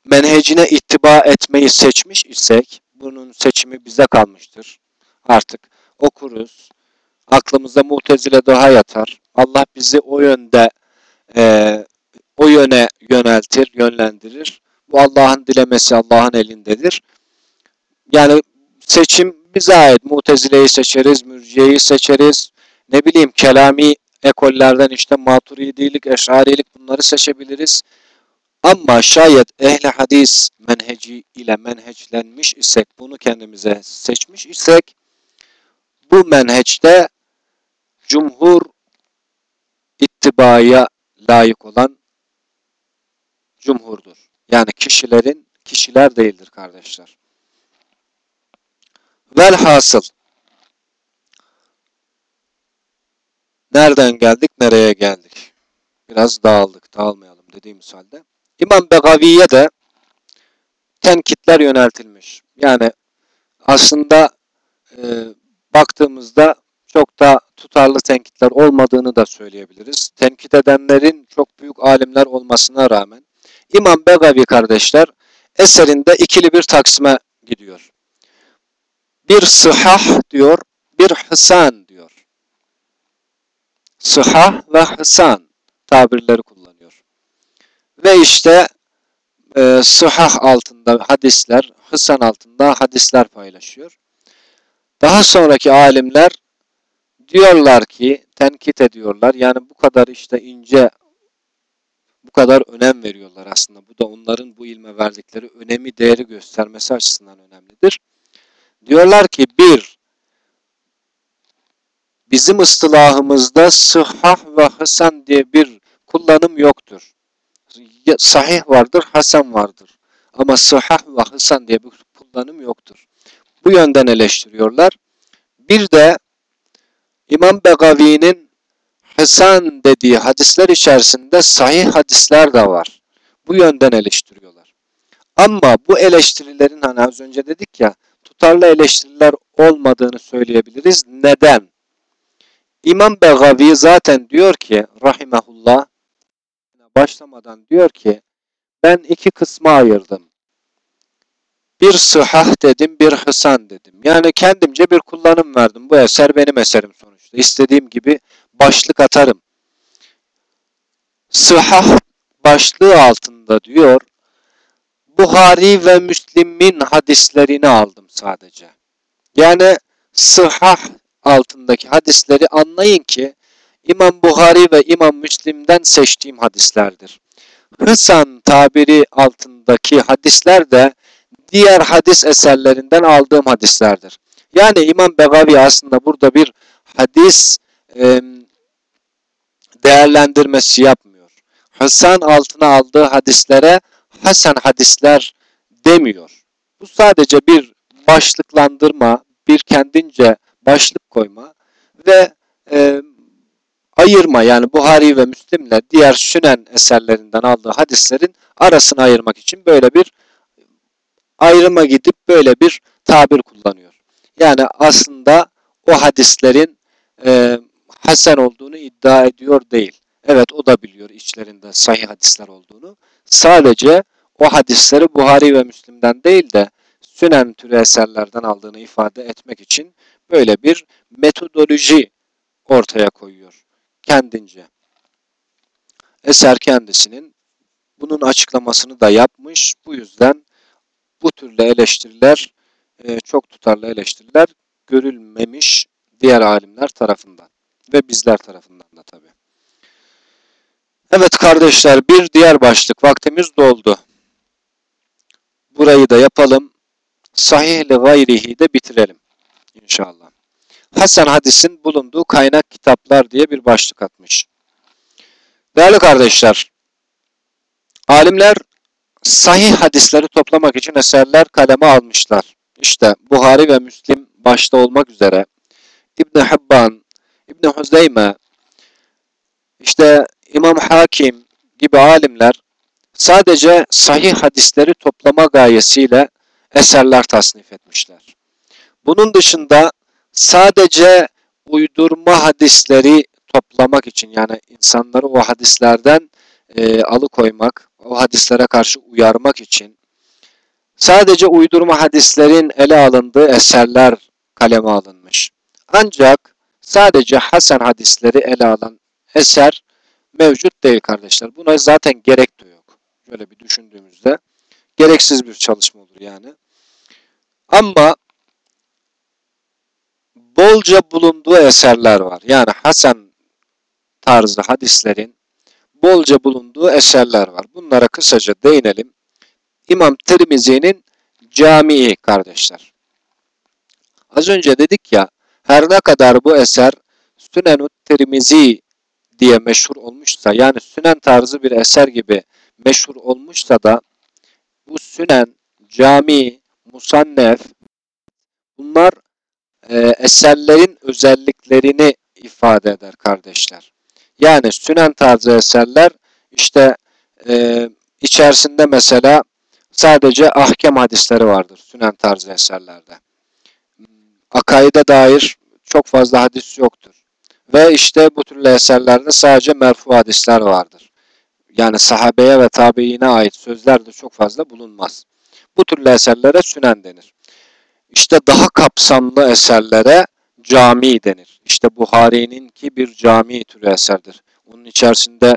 menhecine ittiba etmeyi seçmiş isek bunun seçimi bize kalmıştır. Artık okuruz. Aklımıza mutezile daha yatar. Allah bizi o yönde e, o yöne yöneltir, yönlendirir. Bu Allah'ın dilemesi Allah'ın elindedir. Yani seçim bize ait. Mutezile'yi seçeriz, mürciyeyi seçeriz. Ne bileyim kelami ekollerden işte maturidilik, eşarilik bunları seçebiliriz. Ama şayet ehli hadis menheci ile menheçlenmiş isek, bunu kendimize seçmiş isek, bu menheçte cumhur ittibaya layık olan cumhurdur. Yani kişilerin, kişiler değildir kardeşler. Velhasıl nereden geldik, nereye geldik? Biraz dağıldık, dağılmayalım dediğimiz halde. İmam Begavi'ye de tenkitler yöneltilmiş. Yani aslında e, baktığımızda çok da tutarlı tenkitler olmadığını da söyleyebiliriz. Tenkit edenlerin çok büyük alimler olmasına rağmen İmam Begavi kardeşler eserinde ikili bir taksime gidiyor. Bir sıhah diyor, bir hısan diyor. Sıhah ve hısan tabirleri. Ve işte e, sıhah altında hadisler, hısan altında hadisler paylaşıyor. Daha sonraki alimler diyorlar ki, tenkit ediyorlar. Yani bu kadar işte ince bu kadar önem veriyorlar aslında. Bu da onların bu ilme verdikleri önemi, değeri göstermesi açısından önemlidir. Diyorlar ki bir, bizim ıstılahımızda sıhhah ve hasan diye bir kullanım yoktur. Sahih vardır, hasan vardır. Ama sıhhah ve hasan diye bir kullanım yoktur. Bu yönden eleştiriyorlar. Bir de İmam Begavi'nin Hasan dediği hadisler içerisinde sahih hadisler de var. Bu yönden eleştiriyorlar. Ama bu eleştirilerin hani az önce dedik ya tutarlı eleştiriler olmadığını söyleyebiliriz. Neden? İmam Begavi zaten diyor ki rahimehullah başlamadan diyor ki ben iki kısma ayırdım. Bir sıhah dedim, bir hısan dedim. Yani kendimce bir kullanım verdim. Bu eser benim eserim sonuçta. İstediğim gibi başlık atarım. Sıhah başlığı altında diyor, Buhari ve Müslim'in hadislerini aldım sadece. Yani sıhah altındaki hadisleri anlayın ki İmam Buhari ve İmam Müslim'den seçtiğim hadislerdir. Hısan tabiri altındaki hadisler de diğer hadis eserlerinden aldığım hadislerdir. Yani İmam Begavi aslında burada bir hadis e, değerlendirmesi yapmıyor. Hasan altına aldığı hadislere Hasan hadisler demiyor. Bu sadece bir başlıklandırma, bir kendince başlık koyma ve e, ayırma yani Buhari ve Müslim'le diğer sünen eserlerinden aldığı hadislerin arasını ayırmak için böyle bir ayrıma gidip böyle bir tabir kullanıyor. Yani aslında o hadislerin e, hasen olduğunu iddia ediyor değil. Evet o da biliyor içlerinde sahih hadisler olduğunu. Sadece o hadisleri Buhari ve Müslim'den değil de Sünen türü eserlerden aldığını ifade etmek için böyle bir metodoloji ortaya koyuyor kendince. Eser kendisinin bunun açıklamasını da yapmış. Bu yüzden bu türlü eleştiriler, e, çok tutarlı eleştiriler görülmemiş diğer alimler tarafından ve bizler tarafından da tabi. Evet kardeşler bir diğer başlık vaktimiz doldu. Burayı da yapalım. Sahih li gayrihi de bitirelim inşallah. Hasan hadisin bulunduğu kaynak kitaplar diye bir başlık atmış. Değerli kardeşler, alimler sahih hadisleri toplamak için eserler kaleme almışlar. İşte Buhari ve Müslim başta olmak üzere İbn Hibban, İbn Huzeyme, işte İmam Hakim gibi alimler sadece sahih hadisleri toplama gayesiyle eserler tasnif etmişler. Bunun dışında sadece uydurma hadisleri toplamak için yani insanları o hadislerden e, alıkoymak, o hadislere karşı uyarmak için sadece uydurma hadislerin ele alındığı eserler kaleme alınmış. Ancak sadece Hasan hadisleri ele alan eser mevcut değil kardeşler. Buna zaten gerek de yok. Şöyle bir düşündüğümüzde gereksiz bir çalışma olur yani. Ama bolca bulunduğu eserler var. Yani Hasan tarzı hadislerin bolca bulunduğu eserler var. Bunlara kısaca değinelim. İmam Tirmizi'nin Camii kardeşler. Az önce dedik ya her ne kadar bu eser Sünenut Tirmizi diye meşhur olmuşsa yani Sünen tarzı bir eser gibi meşhur olmuşsa da bu Sünen, Cami, Musannef bunlar e, eserlerin özelliklerini ifade eder kardeşler. Yani sünen tarzı eserler işte e, içerisinde mesela sadece ahkam hadisleri vardır sünen tarzı eserlerde. Akaide dair çok fazla hadis yoktur. Ve işte bu türlü eserlerde sadece merfu hadisler vardır. Yani sahabeye ve tabiine ait sözler de çok fazla bulunmaz. Bu türlü eserlere sünen denir. İşte daha kapsamlı eserlere cami denir. İşte Buhari'nin ki bir cami türü eserdir. Onun içerisinde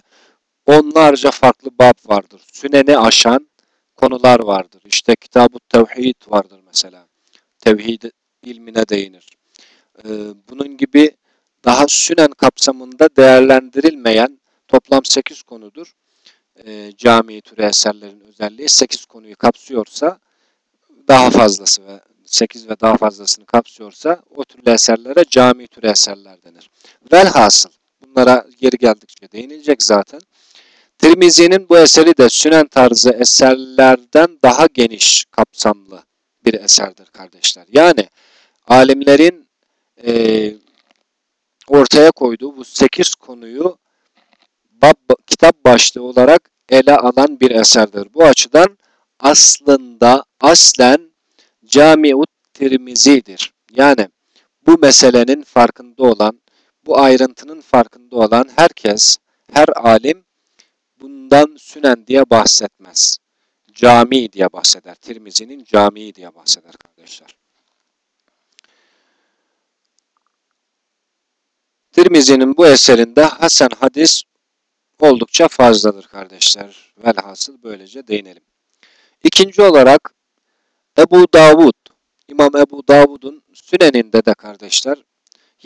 onlarca farklı bab vardır. Süneni aşan konular vardır. İşte Kitab-ı Tevhid vardır mesela. Tevhid ilmine değinir. Ee, bunun gibi daha sünen kapsamında değerlendirilmeyen toplam 8 konudur. Ee, cami türü eserlerin özelliği 8 konuyu kapsıyorsa daha fazlası ve 8 ve daha fazlasını kapsıyorsa o türlü eserlere cami türü eserler denir. Velhasıl bunlara geri geldikçe değinilecek zaten. Tirmizi'nin bu eseri de sünen tarzı eserlerden daha geniş kapsamlı bir eserdir kardeşler. Yani alimlerin e, ortaya koyduğu bu sekiz konuyu bab, kitap başlığı olarak ele alan bir eserdir. Bu açıdan aslında aslen Camiut Tirmizi'dir. Yani bu meselenin farkında olan, bu ayrıntının farkında olan herkes, her alim bundan sünen diye bahsetmez. Cami diye bahseder. Tirmizi'nin camii diye bahseder kardeşler. Tirmizi'nin bu eserinde Hasan hadis oldukça fazladır kardeşler. Velhasıl böylece değinelim. İkinci olarak Ebu Davud, İmam Ebu Davud'un Süneninde de kardeşler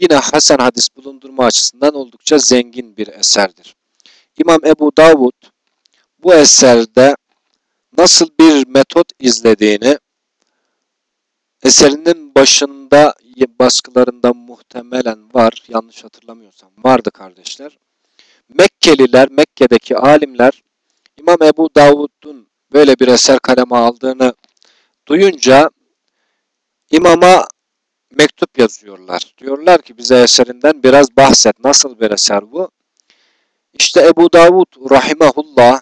yine Hasan hadis bulundurma açısından oldukça zengin bir eserdir. İmam Ebu Davud bu eserde nasıl bir metot izlediğini eserinin başında baskılarında muhtemelen var. Yanlış hatırlamıyorsam vardı kardeşler. Mekkeliler, Mekke'deki alimler İmam Ebu Davud'un böyle bir eser kaleme aldığını duyunca imama mektup yazıyorlar. Diyorlar ki bize eserinden biraz bahset. Nasıl bir eser bu? İşte Ebu Davud rahimahullah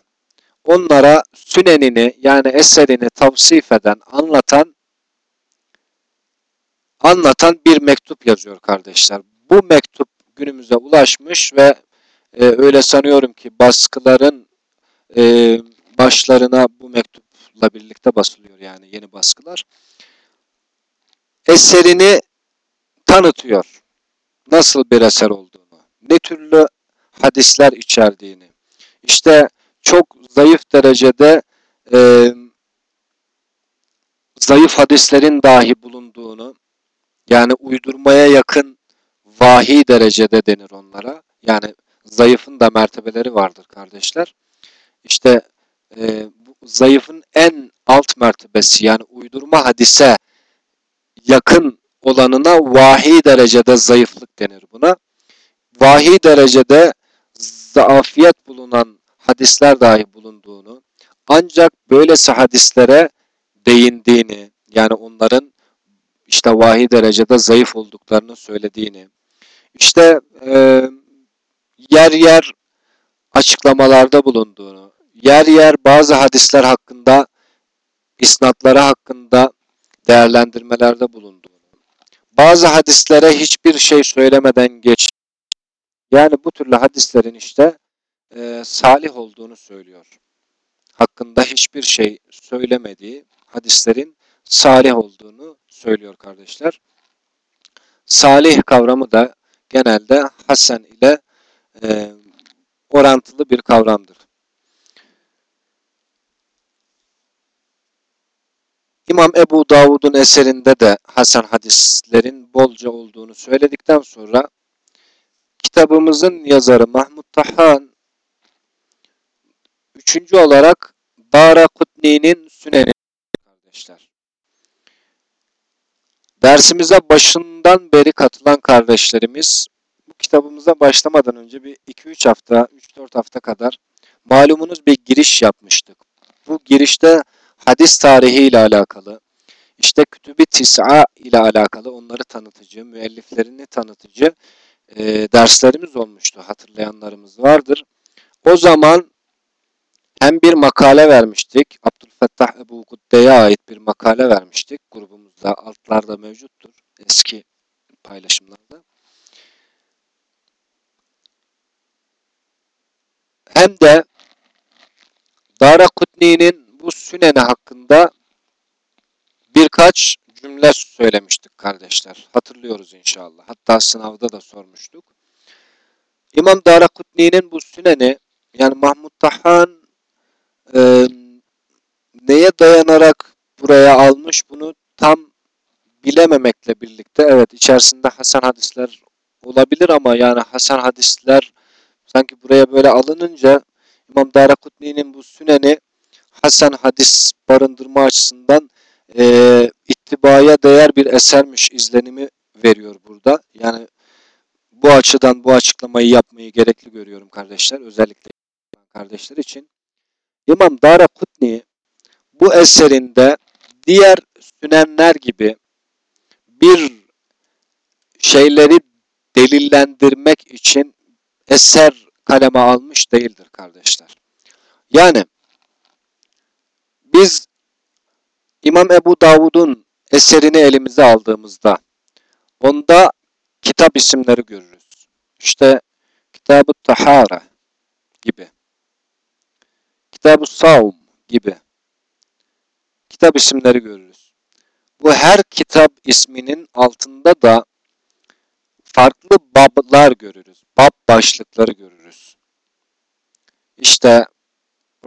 onlara sünenini yani eserini tavsif eden, anlatan anlatan bir mektup yazıyor kardeşler. Bu mektup günümüze ulaşmış ve e, öyle sanıyorum ki baskıların e, başlarına bu mektupla birlikte basılıyor yani yeni baskılar. Eserini tanıtıyor. Nasıl bir eser olduğunu, ne türlü hadisler içerdiğini. İşte çok zayıf derecede e, zayıf hadislerin dahi bulunduğunu, yani uydurmaya yakın vahiy derecede denir onlara. Yani zayıfın da mertebeleri vardır kardeşler. İşte e, zayıfın en alt mertebesi yani uydurma hadise yakın olanına vahiy derecede zayıflık denir buna. Vahiy derecede zaafiyet bulunan hadisler dahi bulunduğunu ancak böylesi hadislere değindiğini yani onların işte vahiy derecede zayıf olduklarını söylediğini işte e, yer yer açıklamalarda bulunduğunu yer yer bazı hadisler hakkında isnatları hakkında değerlendirmelerde bulunduğunu bazı hadislere hiçbir şey söylemeden geç yani bu türlü hadislerin işte e, salih olduğunu söylüyor. Hakkında hiçbir şey söylemediği hadislerin salih olduğunu söylüyor kardeşler. Salih kavramı da genelde Hasan ile e, orantılı bir kavramdır. İmam Ebu Davud'un eserinde de Hasan hadislerin bolca olduğunu söyledikten sonra kitabımızın yazarı Mahmud Tahan üçüncü olarak Dara Kutni'nin Süneni kardeşler. Dersimize başından beri katılan kardeşlerimiz bu kitabımıza başlamadan önce bir 2-3 hafta, 3-4 hafta kadar malumunuz bir giriş yapmıştık. Bu girişte hadis tarihi ile alakalı, işte kütübi tis'a ile alakalı onları tanıtıcı, müelliflerini tanıtıcı e, derslerimiz olmuştu. Hatırlayanlarımız vardır. O zaman hem bir makale vermiştik. Abdülfettah Ebu Gudde'ye ait bir makale vermiştik. Grubumuzda altlarda mevcuttur. Eski paylaşımlarda. Hem de Dara Kutni'nin bu süneni hakkında birkaç cümle söylemiştik kardeşler. Hatırlıyoruz inşallah. Hatta sınavda da sormuştuk. İmam Dara Kutni'nin bu süneni yani Mahmud Tahan e, neye dayanarak buraya almış bunu tam bilememekle birlikte evet içerisinde Hasan hadisler olabilir ama yani Hasan hadisler sanki buraya böyle alınınca İmam Darakutni'nin bu süneni Hasan hadis barındırma açısından e, ittibaya değer bir esermiş izlenimi veriyor burada. Yani bu açıdan bu açıklamayı yapmayı gerekli görüyorum kardeşler. Özellikle kardeşler için. İmam Dara Kutni bu eserinde diğer sünenler gibi bir şeyleri delillendirmek için eser kaleme almış değildir kardeşler. Yani biz İmam Ebu Davud'un eserini elimize aldığımızda onda kitap isimleri görürüz. İşte Kitab-ı Tahara gibi. Kitab-ı Savm gibi. Kitap isimleri görürüz. Bu her kitap isminin altında da farklı bablar görürüz. Bab başlıkları görürüz. İşte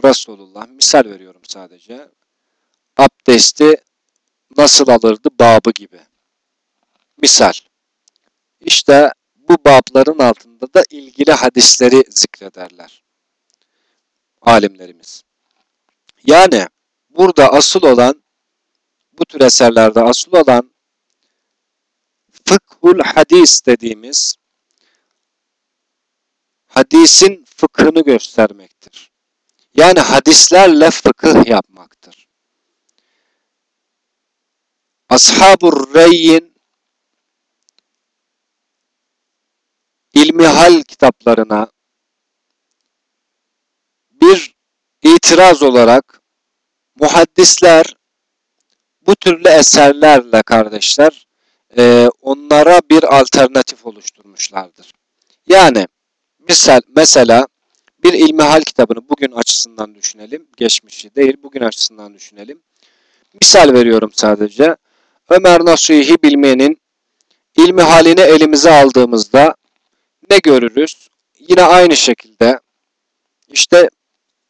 Resulullah misal veriyorum sadece. Abdesti nasıl alırdı babı gibi. Misal. İşte bu babların altında da ilgili hadisleri zikrederler. Alimlerimiz. Yani burada asıl olan bu tür eserlerde asıl olan fıkhul hadis dediğimiz hadisin fıkhını göstermektir. Yani hadislerle fıkıh yapmaktır. Ashab-ı Rey'in ilmihal kitaplarına bir itiraz olarak muhaddisler bu türlü eserlerle kardeşler e, onlara bir alternatif oluşturmuşlardır. Yani misal mesela bir ilmihal kitabını bugün açısından düşünelim. Geçmişi değil bugün açısından düşünelim. Misal veriyorum sadece. Ömer Nasuhi Bilme'nin ilmi halini elimize aldığımızda ne görürüz? Yine aynı şekilde işte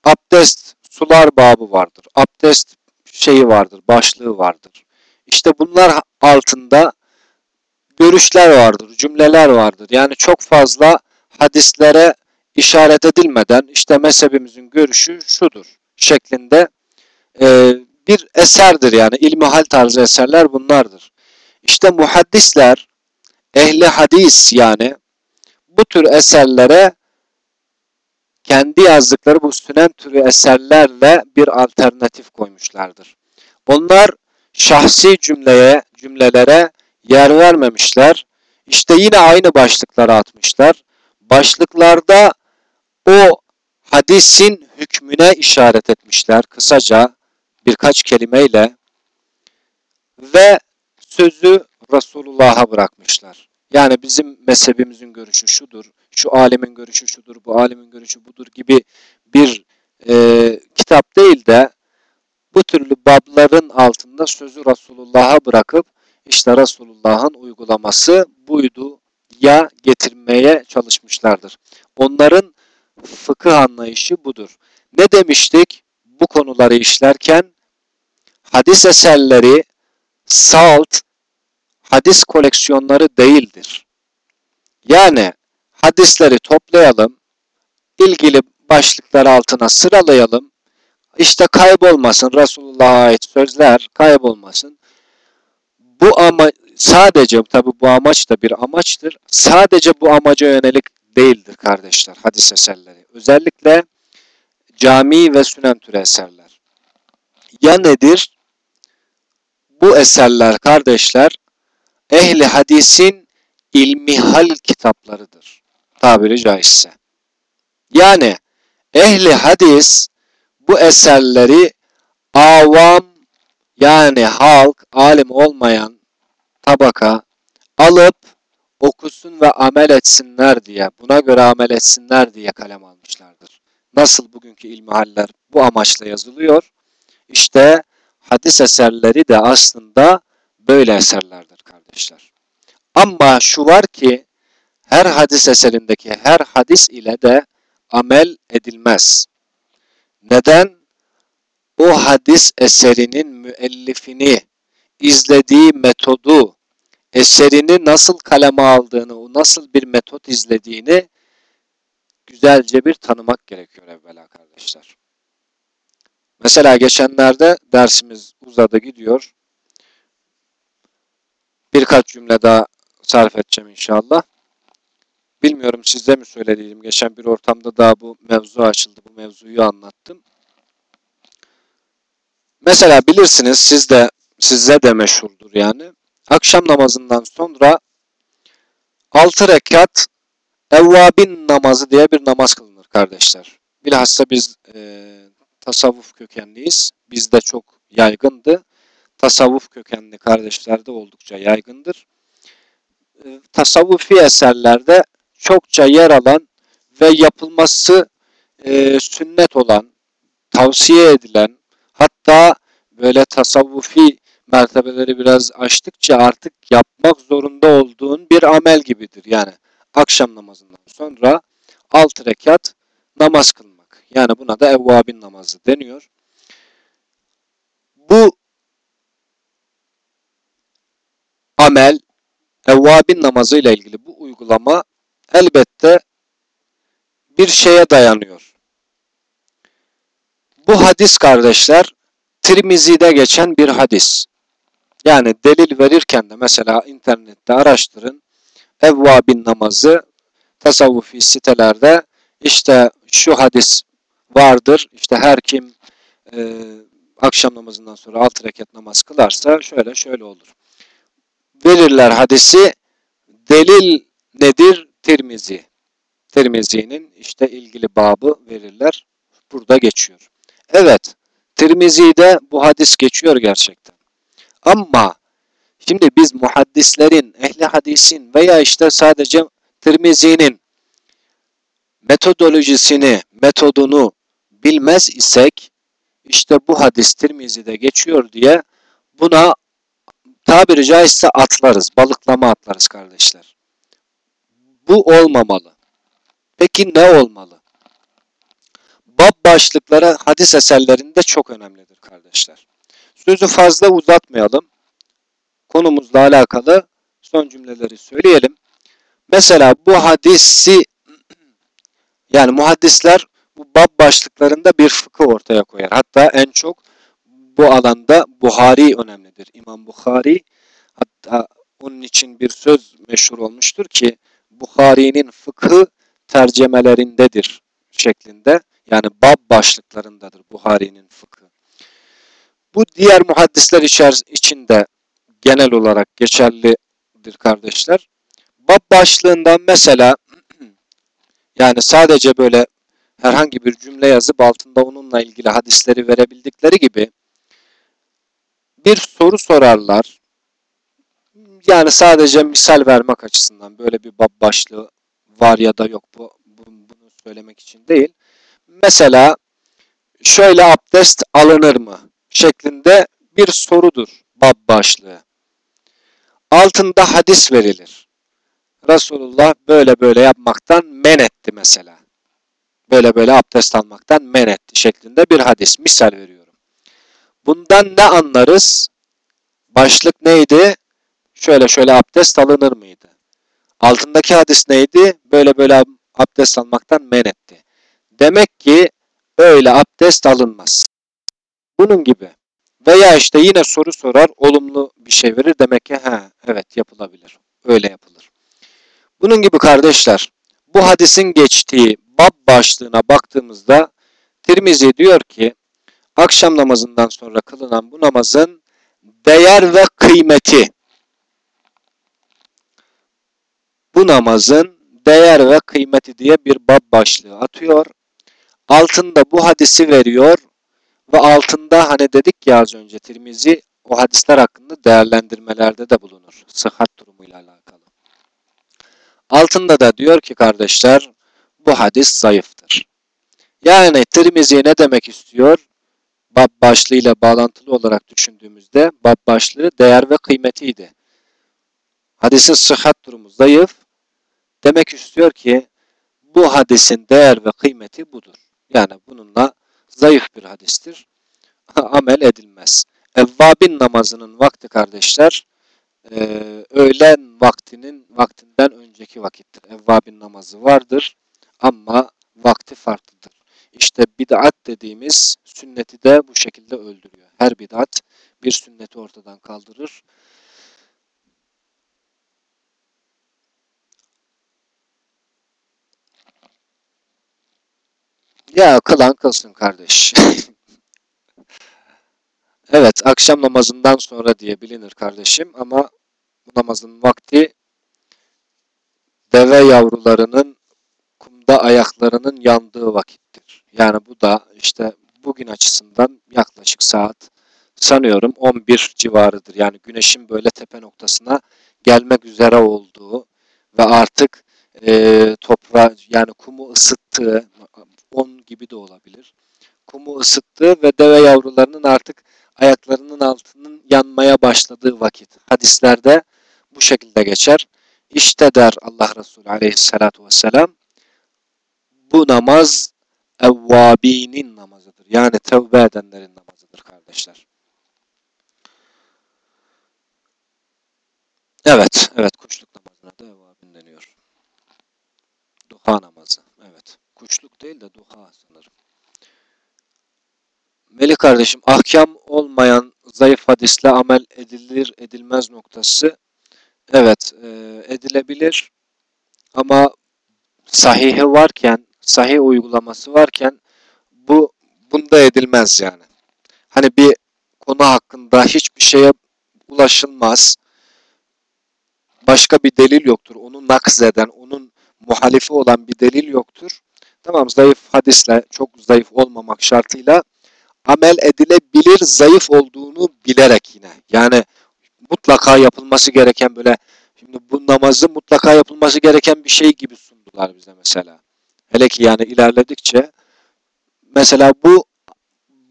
abdest sular babı vardır. Abdest şeyi vardır, başlığı vardır. İşte bunlar altında görüşler vardır, cümleler vardır. Yani çok fazla hadislere işaret edilmeden işte mezhebimizin görüşü şudur şeklinde e, bir eserdir yani ilmihal tarzı eserler bunlardır. İşte muhaddisler ehli hadis yani bu tür eserlere kendi yazdıkları bu sünen türü eserlerle bir alternatif koymuşlardır. Onlar şahsi cümleye, cümlelere yer vermemişler. İşte yine aynı başlıkları atmışlar. Başlıklarda o hadisin hükmüne işaret etmişler kısaca birkaç kelimeyle ve sözü Resulullah'a bırakmışlar. Yani bizim mezhebimizin görüşü şudur, şu alemin görüşü şudur, bu alemin görüşü budur gibi bir e, kitap değil de bu türlü babların altında sözü Resulullah'a bırakıp işte Resulullah'ın uygulaması buydu ya getirmeye çalışmışlardır. Onların fıkıh anlayışı budur. Ne demiştik bu konuları işlerken? Hadis eserleri salt hadis koleksiyonları değildir. Yani hadisleri toplayalım, ilgili başlıklar altına sıralayalım. İşte kaybolmasın Resulullah'a ait sözler kaybolmasın. Bu ama sadece tabi bu amaç da bir amaçtır. Sadece bu amaca yönelik değildir kardeşler hadis eserleri. Özellikle cami ve sünen türü eserler. Ya nedir? Bu eserler kardeşler ehli hadisin ilmihal kitaplarıdır. Tabiri caizse. Yani ehli hadis bu eserleri avam yani halk, alim olmayan tabaka alıp okusun ve amel etsinler diye, buna göre amel etsinler diye kalem almışlardır. Nasıl bugünkü ilmihaller bu amaçla yazılıyor? İşte hadis eserleri de aslında böyle eserlerdir kardeşler. Ama şu var ki her hadis eserindeki her hadis ile de amel edilmez. Neden? O hadis eserinin müellifini, izlediği metodu, eserini nasıl kaleme aldığını, nasıl bir metot izlediğini güzelce bir tanımak gerekiyor evvela kardeşler. Mesela geçenlerde dersimiz uzadı gidiyor. Birkaç cümle daha sarf edeceğim inşallah. Bilmiyorum size mi söyledim. Geçen bir ortamda daha bu mevzu açıldı. Bu mevzuyu anlattım. Mesela bilirsiniz siz de size de meşhurdur yani. Akşam namazından sonra 6 rekat evvabin namazı diye bir namaz kılınır kardeşler. Bilhassa biz e, tasavvuf kökenliyiz. Bizde çok yaygındı. Tasavvuf kökenli kardeşlerde oldukça yaygındır. E, tasavvufi eserlerde çokça yer alan ve yapılması e, sünnet olan, tavsiye edilen, hatta böyle tasavvufi mertebeleri biraz aştıkça artık yapmak zorunda olduğun bir amel gibidir. Yani akşam namazından sonra alt rekat namaz kılmak. Yani buna da evvabin namazı deniyor. Bu amel, evvabin namazı ile ilgili bu uygulama elbette bir şeye dayanıyor. Bu hadis kardeşler Tirmizi'de geçen bir hadis. Yani delil verirken de mesela internette araştırın. Evvabin namazı tasavvufi sitelerde işte şu hadis vardır. İşte her kim e, akşam namazından sonra altı rekat namaz kılarsa şöyle şöyle olur. Verirler hadisi. Delil nedir? Tirmizi. Tirmizi'nin işte ilgili babı verirler. Burada geçiyor. Evet, Tirmizi'de bu hadis geçiyor gerçekten. Ama şimdi biz muhaddislerin, ehli hadisin veya işte sadece Tirmizi'nin metodolojisini, metodunu bilmez isek işte bu hadis Tirmizi'de geçiyor diye buna tabiri caizse atlarız, balıklama atlarız kardeşler. Bu olmamalı. Peki ne olmalı? Bab başlıkları hadis eserlerinde çok önemlidir kardeşler. Sözü fazla uzatmayalım. Konumuzla alakalı son cümleleri söyleyelim. Mesela bu hadisi yani muhaddisler bu bab başlıklarında bir fıkıh ortaya koyar. Hatta en çok bu alanda Buhari önemlidir. İmam Buhari hatta onun için bir söz meşhur olmuştur ki Buhari'nin fıkhı tercemelerindedir şeklinde. Yani bab başlıklarındadır Buhari'nin fıkhı. Bu diğer muhaddisler için de genel olarak geçerlidir kardeşler. Bab başlığından mesela yani sadece böyle herhangi bir cümle yazıp altında onunla ilgili hadisleri verebildikleri gibi bir soru sorarlar. Yani sadece misal vermek açısından böyle bir bab başlığı var ya da yok bu, bunu söylemek için değil. Mesela şöyle abdest alınır mı şeklinde bir sorudur bab başlığı. Altında hadis verilir. Resulullah böyle böyle yapmaktan men etti mesela. Böyle böyle abdest almaktan men etti şeklinde bir hadis. Misal veriyorum. Bundan ne anlarız? Başlık neydi? Şöyle şöyle abdest alınır mıydı? Altındaki hadis neydi? Böyle böyle abdest almaktan men etti. Demek ki öyle abdest alınmaz. Bunun gibi. Veya işte yine soru sorar, olumlu bir şey verir. Demek ki ha evet yapılabilir. Öyle yapılır. Bunun gibi kardeşler, bu hadisin geçtiği bab başlığına baktığımızda Tirmizi diyor ki, akşam namazından sonra kılınan bu namazın değer ve kıymeti, bu namazın değer ve kıymeti diye bir bab başlığı atıyor. Altında bu hadisi veriyor ve altında hani dedik ya az önce Tirmizi o hadisler hakkında değerlendirmelerde de bulunur. Sıhhat durumuyla alakalı. Altında da diyor ki kardeşler bu hadis zayıftır. Yani Tirmizi ne demek istiyor? Bab başlığıyla bağlantılı olarak düşündüğümüzde bab başlığı değer ve kıymetiydi. Hadisin sıhhat durumu zayıf. Demek istiyor ki bu hadisin değer ve kıymeti budur. Yani bununla zayıf bir hadistir. Amel edilmez. Evvabin namazının vakti kardeşler e, öğlen vaktinin vaktinden önceki vakittir. Evvabin namazı vardır ama vakti farklıdır. İşte bid'at dediğimiz sünneti de bu şekilde öldürüyor. Her bid'at bir sünneti ortadan kaldırır. Ya kılan kılsın kardeş. Evet, akşam namazından sonra diye bilinir kardeşim ama bu namazın vakti deve yavrularının kumda ayaklarının yandığı vakittir. Yani bu da işte bugün açısından yaklaşık saat sanıyorum 11 civarıdır. Yani güneşin böyle tepe noktasına gelmek üzere olduğu ve artık e, toprağı yani kumu ısıttığı 10 gibi de olabilir. Kumu ısıttığı ve deve yavrularının artık ayaklarının altının yanmaya başladığı vakit. Hadislerde bu şekilde geçer. İşte der Allah Resulü aleyhissalatu vesselam bu namaz evvabinin namazıdır. Yani tevbe edenlerin namazıdır kardeşler. Evet, evet kuşluk namazına da evvabin deniyor. Duha namazı, evet. Kuşluk değil de duha sanırım. Melih kardeşim, ahkam olmayan zayıf hadisle amel edilir edilmez noktası. Evet, e, edilebilir ama sahihi varken, sahih uygulaması varken bu bunda edilmez yani. Hani bir konu hakkında hiçbir şeye ulaşılmaz. Başka bir delil yoktur. Onu nakzeden, onun muhalifi olan bir delil yoktur. Tamam zayıf hadisle, çok zayıf olmamak şartıyla amel edilebilir zayıf olduğunu bilerek yine. Yani mutlaka yapılması gereken böyle şimdi bu namazı mutlaka yapılması gereken bir şey gibi sundular bize mesela. Hele ki yani ilerledikçe mesela bu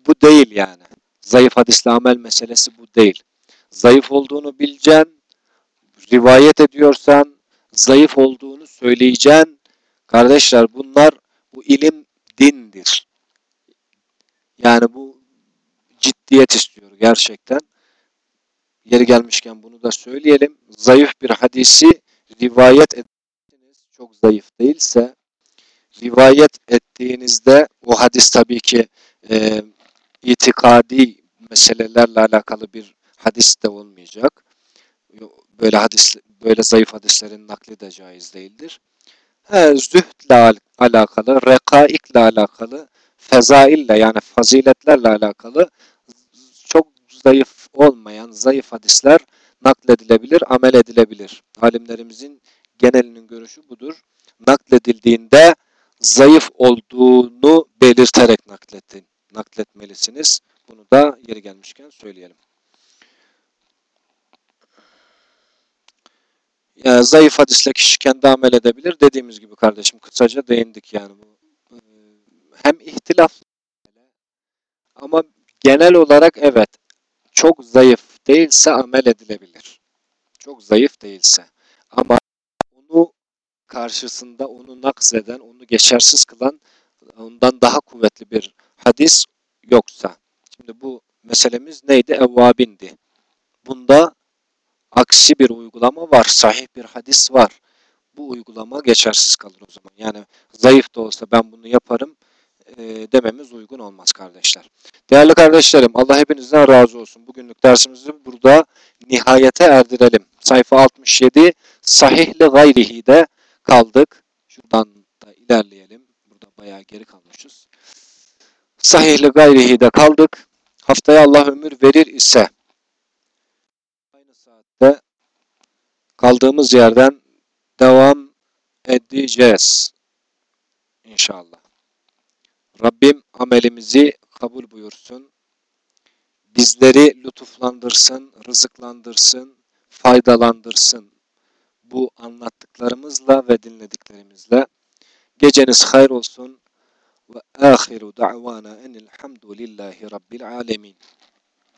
bu değil yani. Zayıf hadisle amel meselesi bu değil. Zayıf olduğunu bileceksin, rivayet ediyorsan zayıf olduğunu söyleyeceksin. Kardeşler bunlar bu ilim dindir. Yani bu ciddiyet istiyor gerçekten. Yeri gelmişken bunu da söyleyelim. Zayıf bir hadisi rivayet ettiğiniz çok zayıf değilse rivayet ettiğinizde o hadis tabii ki e, itikadi meselelerle alakalı bir hadis de olmayacak. Böyle hadis böyle zayıf hadislerin nakli de caiz değildir. Zühdle alakalı, rekaikle alakalı fezaille yani faziletlerle alakalı çok zayıf olmayan zayıf hadisler nakledilebilir, amel edilebilir. Alimlerimizin genelinin görüşü budur. Nakledildiğinde zayıf olduğunu belirterek nakletin, nakletmelisiniz. Bunu da yeri gelmişken söyleyelim. Yani zayıf hadisle kişi kendi amel edebilir. Dediğimiz gibi kardeşim kısaca değindik yani bu hem ihtilaf ama genel olarak evet çok zayıf değilse amel edilebilir. Çok zayıf değilse. Ama onu karşısında onu nakzeden, onu geçersiz kılan ondan daha kuvvetli bir hadis yoksa. Şimdi bu meselemiz neydi? Evvabindi. Bunda aksi bir uygulama var. Sahih bir hadis var. Bu uygulama geçersiz kalır o zaman. Yani zayıf da olsa ben bunu yaparım e, dememiz uygun olmaz kardeşler. Değerli kardeşlerim Allah hepinizden razı olsun. Bugünlük dersimizi burada nihayete erdirelim. Sayfa 67 sahihli gayrihi de kaldık. Şuradan da ilerleyelim. Burada bayağı geri kalmışız. Sahihli gayrihi de kaldık. Haftaya Allah ömür verir ise saatte kaldığımız yerden devam edeceğiz. İnşallah. Rabbim amelimizi kabul buyursun. Bizleri lütuflandırsın, rızıklandırsın, faydalandırsın. Bu anlattıklarımızla ve dinlediklerimizle. Geceniz hayır olsun. Ve ahiru da'vana enilhamdülillahi rabbil alemin.